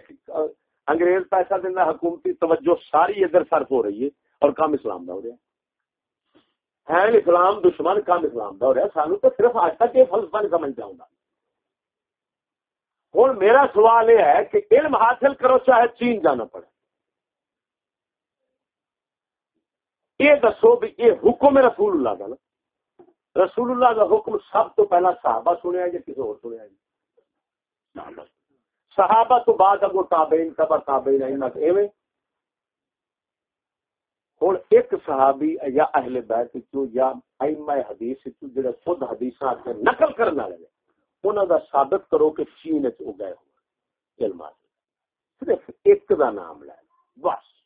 انگریز پیسہ دینا حکومتی توجہ ساری ادھر صرف ہو رہی ہے اور کام اسلام دا ہو رہا ہے۔ ہے اسلام دشمن کام اسلام دا ہو رہا ہے۔ سانو تو صرف آج تک یہ فلسفہ نہیں سمجھتا ہوں ہوں، میرا سوال یہ ہے کہ علم حاصل کرو چاہے چین جانا پڑے۔ یہ دسو بھی یہ حکم رسول اللہ کا نا۔ رسول اللہ کا حکم سب تو پہلا صحابہ سنیا یا کسی اور سنیا جی صحابہ تو بعد اگو تابعین تبا تابعین اینا ایویں۔ ہن ایک صحابی یا اہل بیت تو یا ائمہ حدیث تو جڑا خود حدیثاں تے نقل کرن والے انہاں دا ثابت کرو کہ چین وچ ہو گئے ہو علم صرف ایک دا نام لے۔ بس۔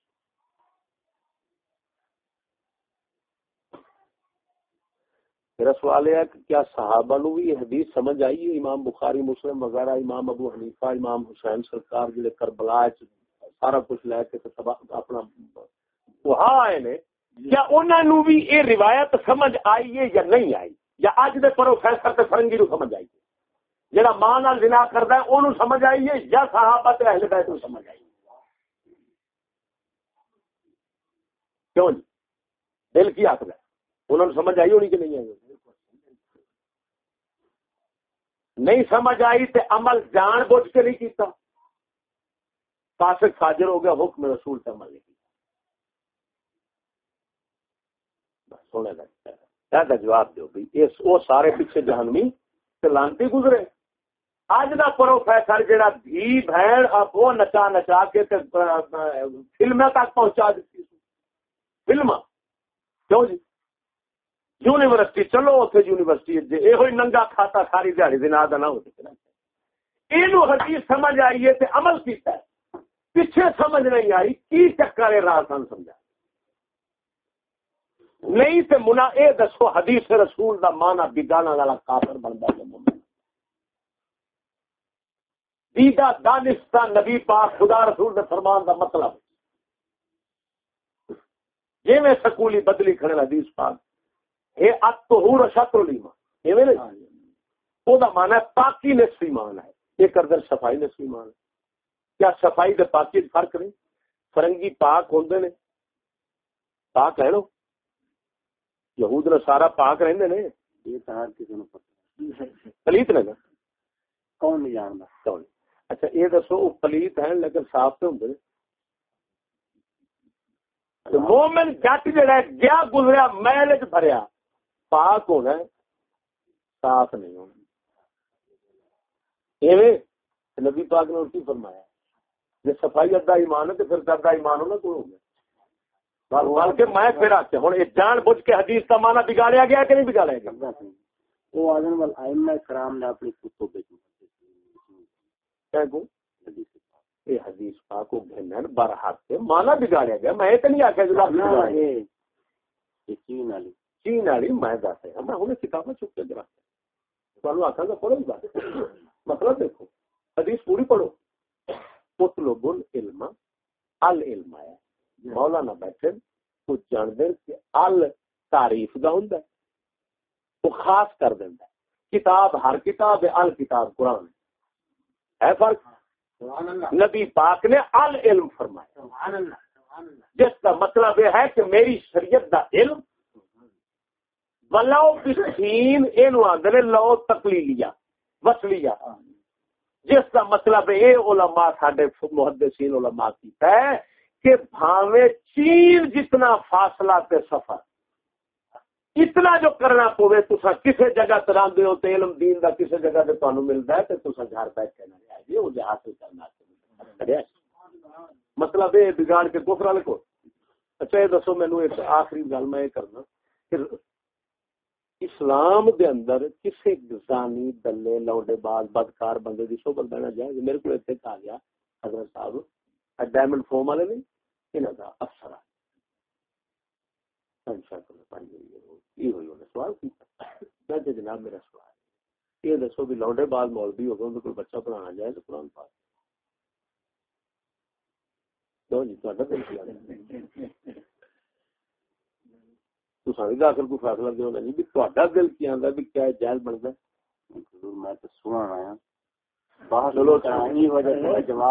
میرا سوال یہ ہے کہ کیا صحابہ نو بھی حدیث سمجھ آئی ہے؟ امام بخاری، مسلم، وغیرہ، امام ابو حنیفہ، امام حسین سرکار جڑے کربلا سارا کچھ لے کے اپنا وہاں آئے نے، کیا انہوں نے بھی یہ روایت سمجھ آئی ہے یا نہیں آئی؟ یا اج دے پروفیسر تے فرنگی نو سمجھ آئی ہے؟ جڑا ماں نال زنا کردا ہے، اونوں سمجھ آئی ہے یا صحابہ تے اہل بیت نو سمجھ آئی کیوں جی؟ دل کی آخر ہے۔ انہوں نے سمجھ آئی ہونی کہ نہیں آئی؟ نہیں سمجھ آئی تے عمل جان بوجھ کے نہیں کیتا۔ فاسق فاجر ہو گیا، حکم رسول سے عمل نہیں کیتا۔ سونے کا جواب دو بھائی وہ سارے پیچھے جہنمی تے لانتی گزرے۔ اج دا پروفیسر جڑا بھی بہن وہ نچا نچا کے فلم تک پہنچا دیتی فلم کیوں جی؟ یونیورسٹی چلو اتنے یونیورسٹی یہ ننگا کھاتا ساری دیہی دن نہ ہو سکے یہ حدیث سمجھ آئیے تے عمل کیتا ہے پیچھے سمجھ نہیں آئی کی چکر ہے راہ سن سمجھا نہیں تے منا اے دسو حدیث رسول دا مانا بگانا والا کافر بنتا ہے دیدہ دانستہ نبی پاک خدا رسول دے فرمان دا مطلب جی میں سکولی بدلی کھڑے حدیث پاک اتہور شطر نہیں؟ او دا ہے پاکی ہے۔ صفائی ہے۔ کیا صفائی دے پاکی فرق نہیں؟ فرنگی پاک ہوندے نے۔ پاک ہے نو یہود نے سارا پاک رہندے نے۔ یہ کسی نے پتہ پلیت نے کون نہیں جاندا؟ کون؟ اچھا یہ دسو پلیت ہیں لیکن صاف تو ہوں مومن جٹ جڑا گیا گزریا؟ محل چ بھریا۔ پاک ہونا صاف نہیں ہونا۔ نبی پاک نے کی فرمایا جی صفائی ادا ایمان ہے تو پھر ادا ایمان ہونا کوئی ہو گیا بلکہ میں پھر آتے ہوں یہ جان بوجھ کے حدیث کا مانا بگاڑیا گیا کہ نہیں بگاڑیا گیا؟ وہ آدم والائمہ کرام نے اپنی کتوں پہ یہ حدیث پاک کو گھنن بر ہاتھ سے مانا بگاڑیا گیا۔ میں تو نہیں جو چین والی میں دس ہے میں انہیں کتابیں چپ کے گرا تمہیں آخا گا پڑھو بات۔ مطلب دیکھو حدیث پوری پڑھو۔ اطلب العلم العلم آیا مولانا بیٹھے کچھ جان دے کہ ال تعریف دا ہوں وہ خاص کر دینا کتاب ہر کتاب ہے ال کتاب قرآن ہے۔ فرق؟ نبی پاک نے ال علم فرمایا۔ جس کا مطلب یہ ہے کہ میری شریعت دا علم بلاؤ بسین اینو آدھے لو تکلی لیا وسلیا جس کا مطلب یہ علماء، ساڈے محدثین علماء کیتا ہے کہ بھاوے چین جتنا فاصلہ تے سفر، اتنا جو کرنا پوے تسا کسے جگہ تراندے ہو تے علم دین دا کسے جگہ تے تانوں ملدا ہے تے تسا گھر بیٹھ کے نہ رہا جی او حاصل کرنا مطلب اے، بگاڑ کے کفر والے کو۔ اچھا یہ دسو مینوں ایک آخری گل میں کرنا کہ اسلام دے اندر کسے زانی دلے، لوڈے باز بدکار بندے دی صحبت بہنا جائے۔ میرے کو ایتھے کہا گیا، حضرت صاحب ڈائمنڈ فارم والے نہیں، انہاں دا افسر ہے سوال جناب، میرا سوال یہ دسو بھی لوڈے بال مولوی ہوگا، ان کو بچہ پڑھانا جائے تو قرآن پاک۔ دو جی تھوڑا داخل کو فیصلہ دو نہیں دل کی آدھا بھی کیا جائز بنتا میں تو سنا آیا۔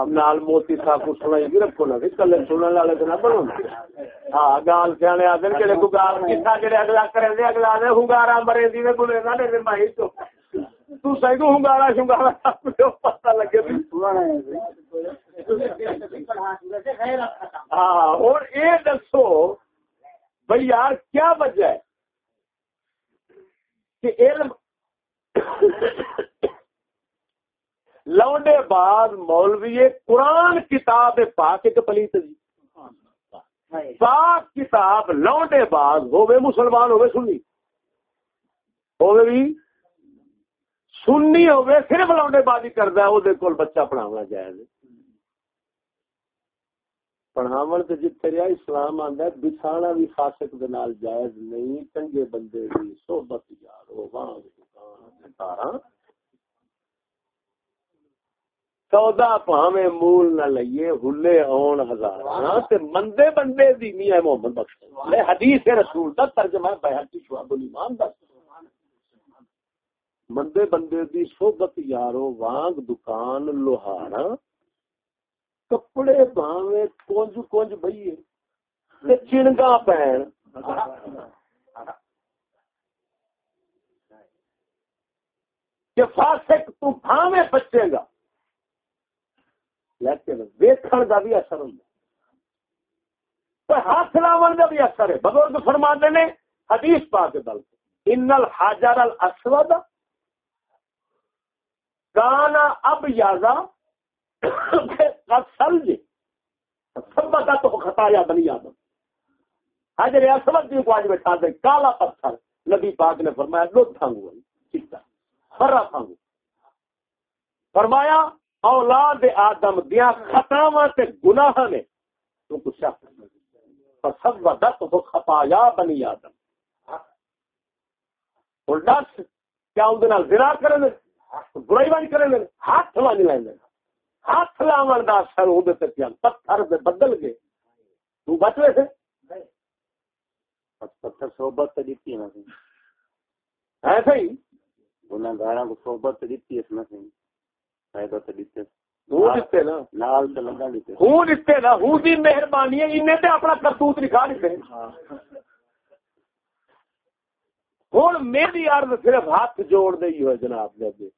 نال موتی صاحب کو سنائی بھی رکھو نا کلے سننے والے تو نہ بنو ہاں گال سیانے آدھے جڑے کو گال کتا جڑے اگلا کرے دے اگلا نے ہنگارا مرے دی نے بولے نہ دے مائی تو۔ تو سہی کو ہنگارا شنگارا پتہ لگے بھی۔ ہاں اور اے دسو بھائی یار، کیا وجہ ہے؟ کہ علم لوڈے بعد مولوی قرآن کتاب پاک ایک پلیت جی۔ پاک کتاب لوڈے بعد ہوئے مسلمان ہوئے سنی۔ ہوئے بھی سننی ہوئے صرف لوڈے بعد ہی کرتا ہے، وہ کول بچہ پڑھانا جائز پڑھاو تو جتنے رہا اسلام آتا ہے، بچھانا بھی فاسق دے نال جائز نہیں، چنگے بندے بھی صحبت یار یارو وہاں دکان چودہ پاوے مول نہ لئیے، ہلے آن ہزار۔ ہاں، تے مندے بندے دی میاں محمد بخش۔ لے حدیث رسول دا ترجمہ ہے شعب الایمان دا۔ مندے بندے دی صحبت یارو وانگ دکان لوہارا کپڑے پاوے کونج کونج بھئیے تے چنگا پہن کہ فاسق تو بھاوے بچے گا لیکن ویکھن کا بھی اثر ہوں ہاتھ لاون کا بھی اثر ہے بزرگ فرما نے حدیث پا کے بل ان الحجر الاسود کانا اب یازا سب تو خطایا بنی آدم. اسود کو آج بیٹھا دے کالا پتھر. نبی پاک نے فرمایا لو تھانگو چیتا ہرا تھانگو فرمایا، اولاد آدم دیا خطاواں تے گناہ نے. تو کچھ ہو خطایا بنی آدم. اور دس کیا اندر زنا کرنے برائی والی کرنے ہاتھ وانی لینے ہاتھ لاون دا کیا پتھر دے بدل گئے۔ تو بچ ویسے پتھر صحبت تے دتی نا سی گناہ گاراں کو صحبت تے دتی اس میں سی فائدہ تے دتے ہوں دتے نا۔ نال تے لگا دتے ہوں دتے نا۔ ہوں دی مہربانی ہے انہیں تے اپنا کرتوت لکھا دیتے ہاں۔ ہوں میری عرض صرف ہاتھ جوڑ دے ہوئے جناب دے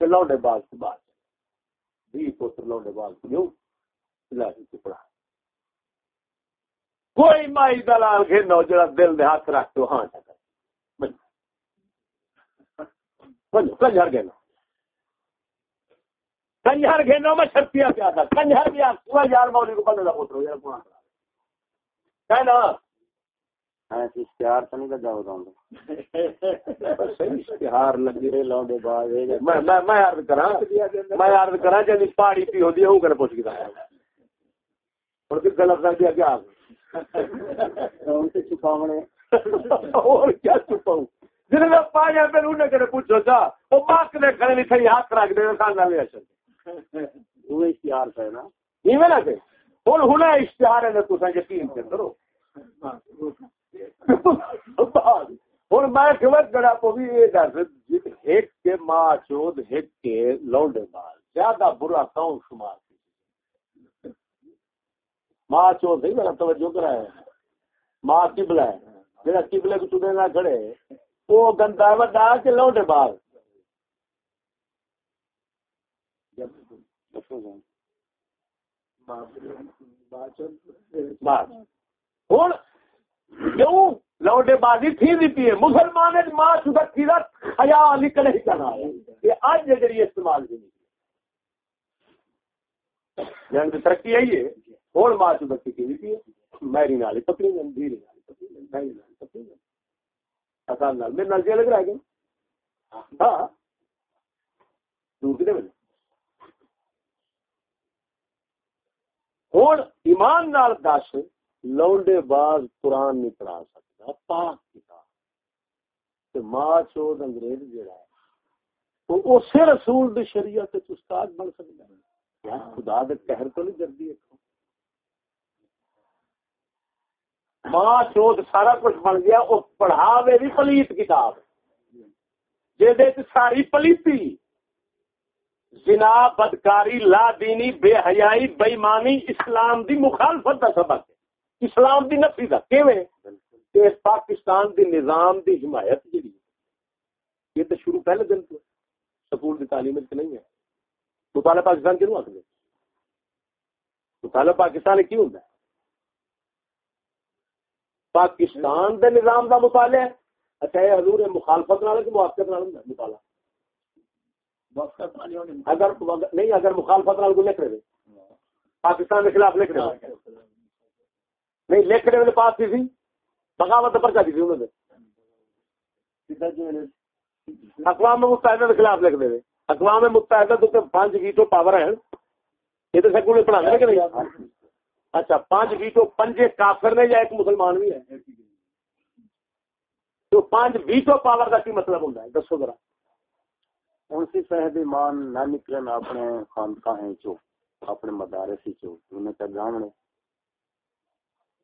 لوڈے کی بات بھی پوتر لوڈے کی کوئی مائی دلال جڑا دل دے ہاتھ رکھ تو ہاں کنجر گھنو کنجر گھنو میں شرطیاں پیا کنجر بھی یار مولی کو بندے پوتر ہو کہنا اشتہار تو نہیں لگا ہوتا اشتہار لگی رہے لوڈے باز میں عرض کرا میں عرض کرا پہاڑی پی ہوتی ہے وہ کر پوچھ گیا اور پھر غلط کر دیا کیا چھپاونے۔ اور کیا چھپاؤں؟ جن میں پا جائے پھر انہیں کرے پوچھو تھا وہ ماسک نے کھڑے نہیں تھے ہاتھ رکھ دے کھانا لے اچھا وہ اشتہار ہے نا۔ یہ میں نہ کہ ہوں ہوں اشتہار ہے تو یقین کرو۔ ہوں میں سمجھ گڑا کو بھی یہ دس ہک کے ماں چود ہک کے لوڈے بال زیادہ برا کون شمار ماں چود نہیں، میرا توجہ کرا ہے۔ ماں کبلا ہے۔ میرا کبلے کو چنے نہ کھڑے۔ وہ گندا وڈا کے لوڈے بال ہوں کیوں؟ لوڈے بازی تھی دیتی ہے۔ مسلمان ماں چکا چیزا خیال نکل ہی کرنا ہے۔ یہ آج جگہ استعمال بھی نہیں یعنی جنگ ترقی آئی ہے اور ماں چکا کی دیتی ہے۔ میری نالی پتلی نال دھیری نالی پتلی نال میری نالی پتلی نال آسان نال میرے نال کیا لگ رہا ہے ہاں۔ دور کتنے بجے ہوں ایمان نال دس۔ لونڈے باز قرآن نہیں پڑھا سکتا، پاک کتاب۔ ماں چود انگریز جڑا ہے وہ اسی رسول دی شریعت استاد بن سکتا ہے۔ خدا دے قہر تو نہیں ڈردی ماں چود سارا کچھ بن گیا وہ پڑھاوے بھی پلیت کتاب۔ جی ساری پلیتی۔ زنا، بدکاری لا دینی بے حیائی بےمانی اسلام دی مخالفت کا سبق ہے۔ اسلام دی نفی دا کیویں؟ کہ پاکستان دی نظام دی حمایت جڑی یہ تو شروع پہلے دن تو سکول دی تعلیم وچ نہیں ہے۔ مطالعہ پاکستان کیوں آخر مطالعہ پاکستان کیوں ہوندا ہے؟ پاکستان دے نظام دا مطالعہ اچھا یہ حضور مخالفت نال کہ موافقت نال ہوندا مطالعہ۔ اگر نہیں اگر مخالفت نال کو لکھ رہے پاکستان کے خلاف لکھ رہے نہیں لکھنے والے پاس تھی۔ بغاوت پرچا دی تھی انہوں نے۔ اقوام متحدہ کے خلاف لکھ دے اقوام متحدہ تو پانچ ویٹو پاور ہیں۔ یہ تو سکول پڑھا دے کہ نہیں؟ اچھا پانچ ویٹو پنجے کافر نے یا ایک مسلمان بھی ہے؟ تو پانچ ویٹو پاور کا کی مطلب ہوتا ہے؟ دسو ذرا۔ ان سے صاحب ایمان نہ نکلن اپنے خانقاہیں چو اپنے مدارسی چو انہیں کا گاؤں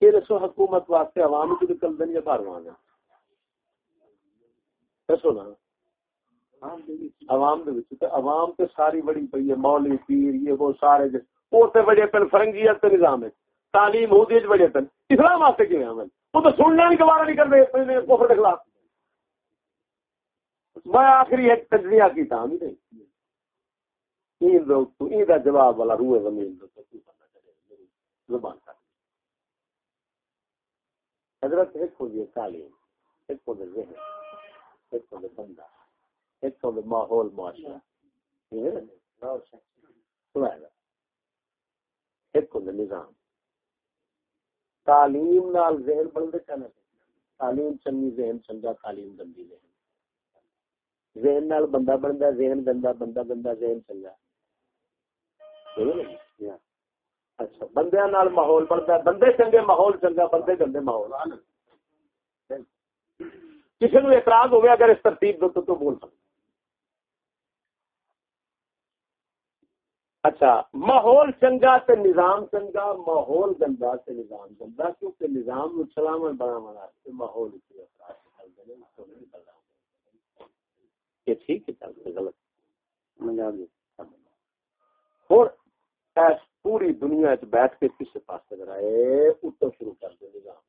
یہ دسو حکومت واسطے عوام کو نکل دیں یا باہر آ دسو نا۔ عوام عوام تے ساری بڑی ہے مولوی پیر یہ وہ سارے تے بڑے پن فرنگیت نظام ہے۔ تعلیم بڑے پن۔ اسلام واسطے عمل؟ تو سننا نہیں گوارا نہیں کفر خلاف۔ میں آخری ایک تجزیہ کی تھا نہیں جواب والا روح زمین زبان کا حضرت ایک ہو تعلیم، ایک ہو ذہن، ایک ہو بندہ، ایک ہو ماحول معاشرہ۔ ایک ہو نظام۔ تعلیم نال ذہن بنتے کہنا۔ تعلیم چنگی ذہن چنگا تعلیم گندی ذہن۔ ذہن نال بندہ بنتا ذہن گندا، بندہ گندا ذہن چنگا اچھا بندے نال ماحول بنتا بندے چنگے ماحول چنگا بندے گندے ماحول۔ کسی نو اعتراض ہو گیا اگر اس ترتیب دو تو بول سکتے اچھا ماحول چنگا تے نظام چنگا ماحول گندا تے نظام گندا کیونکہ نظام نو چلاون بڑا منا تے ماحول کی یہ ٹھیک ہے غلط۔ ایس پوری دنیا وچ بیٹھ کے کس پاس اگر آئے؟ اتو شروع کر دے نظام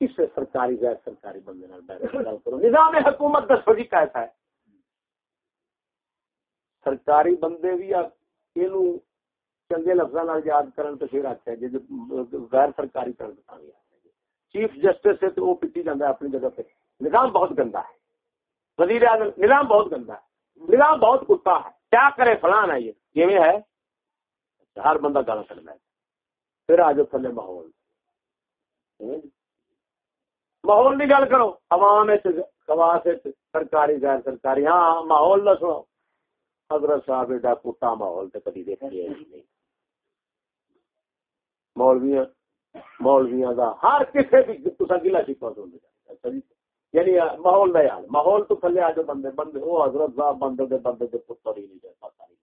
کسے سرکاری، غیر سرکاری بندے نال بیٹھ کے گل کرو۔ نظام حکومت دسو جی کیسا ہے سرکاری بندے بھی چنگے لفظ یاد کرن تو پھر آخر جی غیر سرکاری کرن تو چیف جسٹس ہے تو وہ پیٹی جانا ہے اپنی جگہ پہ۔ نظام بہت گندا ہے۔ وزیر اعظم نظام بہت گندا ہے۔ نظام بہت کتا ہے۔ کیا کرے فلان ہے؟ یہ یہ ہے؟ ہر بندہ گالا کرنا ہے۔ پھر آ جاؤ تھلے ماحول۔ ماحول کی گل کرو۔ عوام خواس سرکاری، غیر سرکاری۔ ہاں ماحول نہ سنو۔ حضرت صاحب ایڈا کتا ماحول تو کدی دیکھا نہیں۔ مولویا مولویا کا ہر کسی بھی تصا گلا شکوا سن یعنی ماحول کا حال۔ ماحول تو تھلے آ جائے بندے بندے وہ حضرت صاحب بندے دے بندے دے پتر ہی نہیں پتا نہیں۔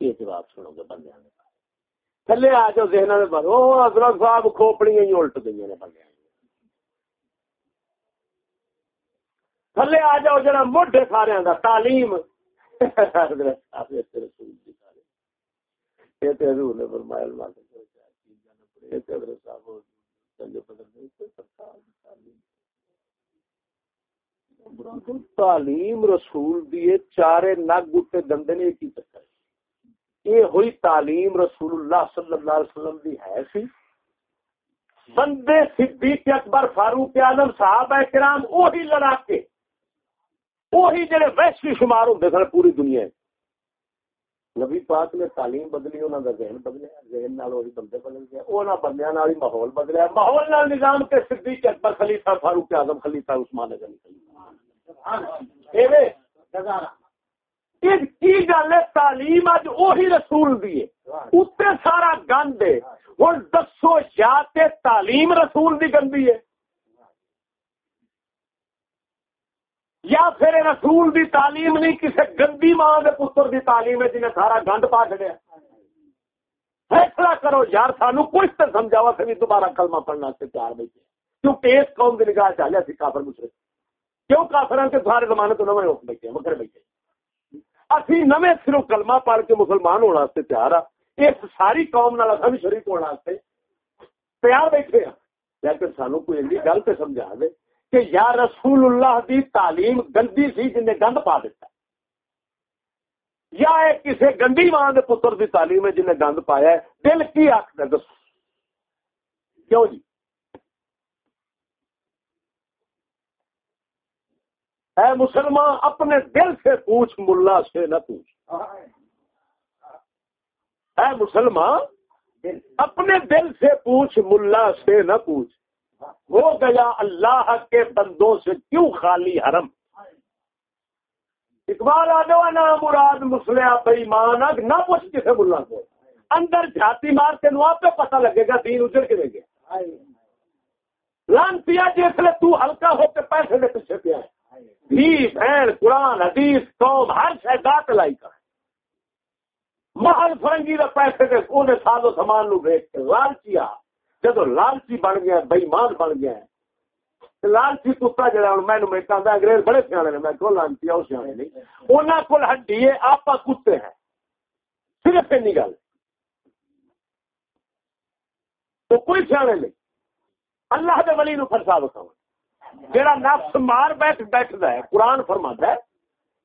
یہ جواب سنو گے بندے تھلے آ جاؤ ذہن میں بند حضرت صاحب کھوپڑیاں ہی الٹ گئی نے بندے تھلے آ جاؤ جنا موڈے سارے دا، تعلیم۔ تعلیم۔ رسول دیے چارے نگ اٹھے دندے نے کی چکر یہ ہوئی تعلیم رسول اللہ صلی اللہ علیہ وسلم دی ہے سی۔ بندے صدیق اکبر فاروق اعظم صاحب کرام وہی لڑا کے وہی جڑے ویسٹ شمار ہوتے سن پوری دنیا نبی پاک نے تعلیم بدلی انہوں کا ذہن بدلیا، ذہن نال وہی بندے بدل گئے۔ انہوں بندیاں نال ہی ماحول بدلیا۔ ماحول نال نظام کے صدیق اکبر خلیفہ فاروق اعظم خلیفہ عثمان غنی خلیفہ۔ کی گل ہے؟ تعلیم اج وہی رسول دی اتنے سارا گند ہے۔ ہوں دسو یا تعلیم رسول دی گندی ہے۔ یا پھر رسول دی تعلیم نہیں کسی گندی ماں کے پتر دی تعلیم ہے جنہیں سارا گند پا چڑیا فیصلہ کرو یار سانو کچھ تو سمجھاوا سے دوبارہ کلمہ پڑھنا سے تیار بیٹھے کیونکہ اس قوم کی نگاہ سی کافر مشرق کیوں کافر کے سارے زمانے تو نویں اٹھ بیٹھے مکر بیٹھے اسی نویں صرف کلمہ پڑھ کے مسلمان ہونا سے تیار آ۔ اس ساری قوم نال اصل شریف ہونا تیار بیٹھے ہیں لیکن سانو کوئی گل تو سمجھا دے کہ یا رسول اللہ دی تعلیم گندی سی جن نے گند پا دیتا یا کسی گندی ماں کے پتر دی تعلیم ہے جن نے گند پایا ہے۔ دل کی آخر دس کیوں جی؟ اے مسلمان، اپنے دل سے پوچھ، ملا سے نہ پوچھ۔ اے مسلمان، اپنے دل سے پوچھ، ملا سے نہ پوچھ۔ ہو گیا اللہ کے بندوں سے کیوں خالی حرم؟ اقبال آدھو نا مراد مسلح بےمان نہ پوچھ کسے بلا کو۔ اندر جھاتی مار کے نو آپ پتہ لگے گا، دین اجڑ کے گیا۔ لان پیا جس تو ہلکا ہو کے پیسے دے پیچھے پیا دھی بہن قرآن، حدیث، قوم، ہر شہ دات لائی کا محل فرنگی دے پیسے دے انہیں سازو سامان نو بیچ کے لالچیا جدو لالچی بن گیا بےمان بن گیا۔ لالچی کتا جڑا ہوں میں میں کہا انگریز بڑے سیانے نے، میں کو لانچی آؤ سیانے نہیں۔ انہاں کول ہڈی ہے آپ کتے ہیں۔ صرف اینی گل۔ تو کوئی سیانے نہیں۔ اللہ دے ولی نو فرسا بکاؤ جڑا نفس مار بیٹھ بیٹھدا ہے، قرآن فرماتا ہے،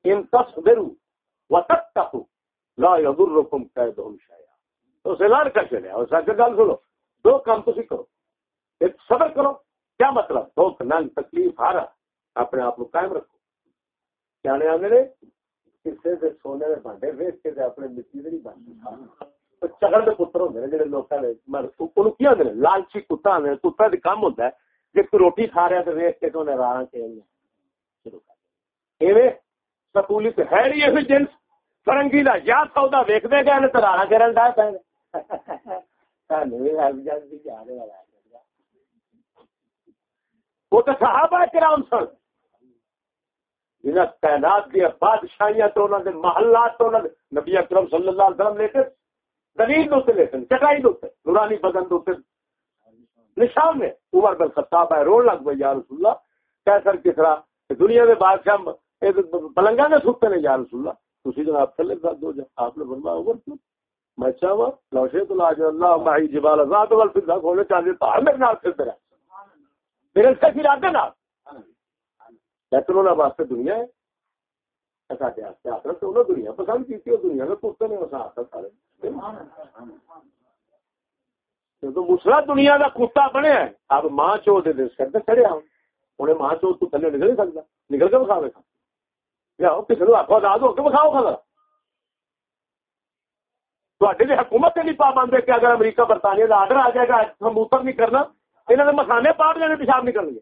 ان تصبروا وتتقوا لا يضركم كيدهم شيئا تو سے لڑ کر چلے اور سچ گل سنو۔ دو کام تسی کرو۔ ایک صبر کرو۔ کیا مطلب؟ دکھ ننگ تکلیف ہر اپنے آپ کو قائم رکھو۔ کیا آدھے کسی کے سونے کے بانڈے ویچ کے اپنے مٹی نہیں بنتے چگڑ کے پتر ہوتے ہیں جہاں لوگوں کی آدھے لالچی کتا آدھے کتا کا کام ہوتا ہے۔ جی کوئی روٹی کھا رہا تو ویچ کے تو راہ کے سکولی تو ہے نہیں ایسے جنس۔ فرنگی کا یا سودا ویکتے گئے تو راہ کرن ڈا پہ وہ تو صحابہ کرام سن۔ جنہیں تعینات دیا بادشاہیاں تو انہوں نے محلات تو انہوں نے نبی اکرم صلی اللہ علیہ وسلم لیتے دلیل دوتے لیتے چٹائی دوتے نورانی بدن دوتے نشان نے عمر بن خطاب ہے رول لگ گئے یا رسول اللہ۔ کیسر کس طرح دنیا میں بادشاہ پلنگا نے سکتے نے، یا رسول اللہ۔ تھی جناب تھلے ساتھ دو جا آپ نے فرمایا، عمر کیوں؟ میں چاہوں لوشے تو لاج اللہ ماہی جبال اللہ تو پھر کھولے چاہیے تو میرے نال پھر رہا میرے سے پھر آتے نا لیکن انہوں واسطے دنیا ہے۔ ایسا کیا آخرت انہوں دنیا پسند کی دنیا میں پوچھتے نہیں کتے نے سارے تو مسلا دنیا کا کتا بنیا اب ماں چو دے دے سر چڑیا ہاں۔ انہیں ماں چو تو تھلے نکل نہیں سکتا۔ نکل کے بکھاوے کھا کسی نے آپ آزاد ہو کے بکھاؤ کھا حکومت نہیں پابند ہے کہ اگر امریکہ، برطانیہ کا آرڈر آ جائے گا ہم اوپر نہیں کرنا انہوں نے مسانے پاٹ جانے، پیشاب نکل گے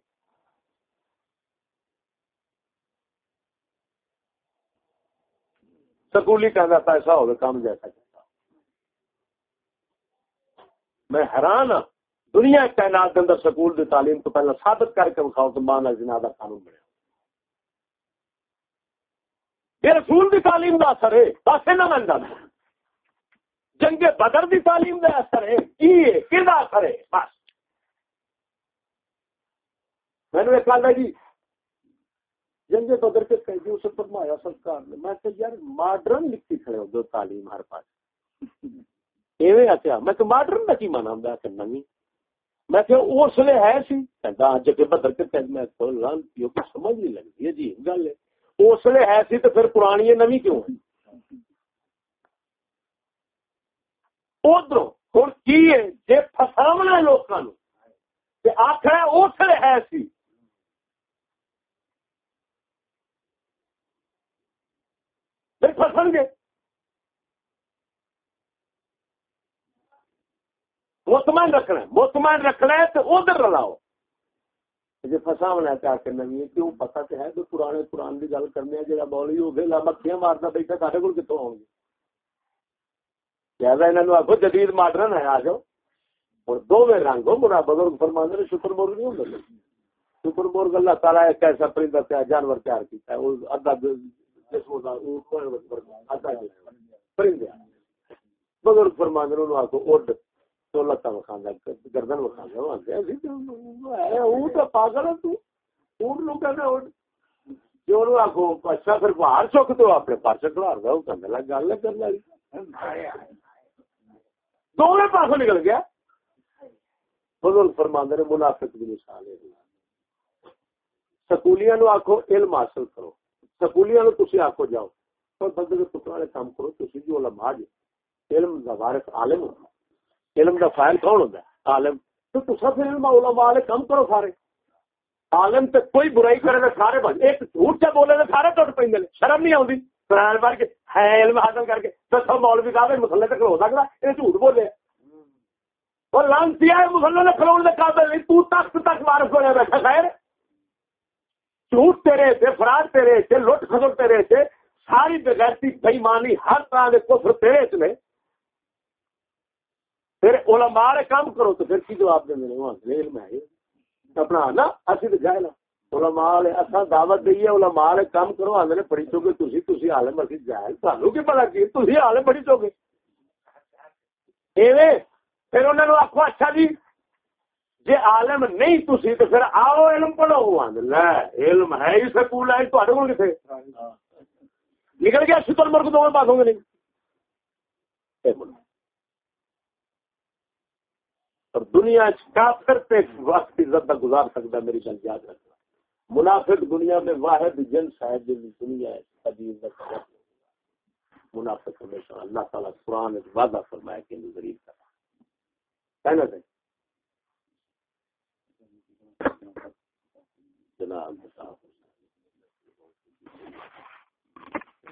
سکولی کہنا پیسہ ہوگا کام جیسا کرتا میں حیران ہوں دنیا تعینات کے اندر سکول کی تعلیم تو پہلے ثابت کر کے بکھاؤ تو ماں جنا کا قانون بنیا۔ یہ رسول کی تعلیم کا اثر ہے، بس نہ۔ من جنگ بدر کی تعلیم کا اثر ہے، کی اثر ہے، بس۔ میں نے کہا جی جنگ بدر کے قیدیوں سے فرمایا، سرکار نے، میں کہ یار ماڈرن لکھتی کھڑے ہو دو تعلیم ہر پاس۔ ایویں آخیا میں کہ ماڈرن کا کی مانا ہوں کہ میں کہ اس لیے ہے سی۔ کہتا اج کے بدر کے میں سمجھ نہیں لگتی۔ ہے جی گل ہے۔ اس لیے ہے سی تو پھر پرانی کیوں ہے؟ ادھر ہوں کی ہے؟ جی فساونا لوگوں آخر اس لیے ہے سی۔ پھر گے۔ مطمئن رکھنا ہے۔ مطمئن رکھنا ہے تو ادھر رلاؤ۔ جی فسا ہونا چاہ کے نہیں کیوں؟ پتا تو ہے تو پرانے پران کی گل کرنے جا بولی ہو گئے مکھیاں مارتا بیٹھا سارے کو کتوں آؤ گے؟ لہٰذا انہوں آخو جدید ماڈرن ہے، آ جاؤ۔ اور دو میں رنگ ہو مرا بزرگ فرمان نے، شکر مرغ نہیں ہوں شکر مرغ اللہ تعالیٰ ایک ایسا پرندہ تیار جانور تیار کیا ہے، وہ ادھا بزرگ فرمانے فرمان آخو اڈ۔ تو لتا وکھانا گردن وکھاندا وہ اگے او وکھانا پاگل ہے تو۔ اون لو اونٹ۔ لوگ جو آخو اچھا پھر باہر چک دو، اپنے پاس کھلار دو کرنے لگ، گل کرنے والی دونوں پاسوں نکل گیا۔ بزرگ فرماندے نے، منافق کی مثال ہے۔ سکولیاں نو آخو علم حاصل کرو۔ سکولیاں نو تسی آخو جاؤ۔ اور بندے کے پتر والے کام کرو، تسی جو علماء جی علم دا وارث عالم ہوتا علم دا فائل کون ہوتا ہے؟ عالم۔ تو تسا پھر علم علماء والے کام کرو سارے۔ عالم تے کوئی برائی کرے تے سارے بن ایک جھوٹ سے بولے تے سارے ٹوٹ پیندے نے۔ شرم نہیں آوندی۔ قرآن پڑھ کے ہے علم حاصل کر کے۔ تو مولوی صاحب مسلے تک ہو سکتا یہ جھوٹ بولے۔ وہ لانتی ہے مسلم نے کھلونے کے قابل نہیں۔ تو تخت تک وارث ہونے بیٹھا خیر۔ جھوٹ تیرے تھے فراد تیرے تھے لٹ خسر تیرے تھے ساری بغیرتی بےمانی ہر طرح کے کفر تیرے چ نے۔ پھر علماء کام کرو تو پھر کی جواب دیں؟ وہاں علم ہے۔ اپنا نا اسی تو جائے نا علماء اصا دعوت دئیے علماء کام کرو آدھے پڑھی چو گے تھی تھی عالم اسی جائے سانو کی پتا کی؟ تھی عالم پڑھی چو گے ایویں پھر انہوں نے آخو اچھا جی جی عالم نہیں تھی تو پھر آؤ علم پڑھو۔ لے علم ہے ہی سکول ہے تو کتنے نکل گیا ستر مرک دونوں پاس ہوں گے نہیں۔ اور دنیا کافر پہ وقت عزت کا گزار سکتا ہے، میری گل یاد رکھنا۔ منافق دنیا میں واحد جنس ہے جن دنیا ہے کبھی عزت منافق ہمیشہ اللہ تعالیٰ قرآن وعدہ فرمایا کہ غریب کرنا۔ کہنا تھا جناب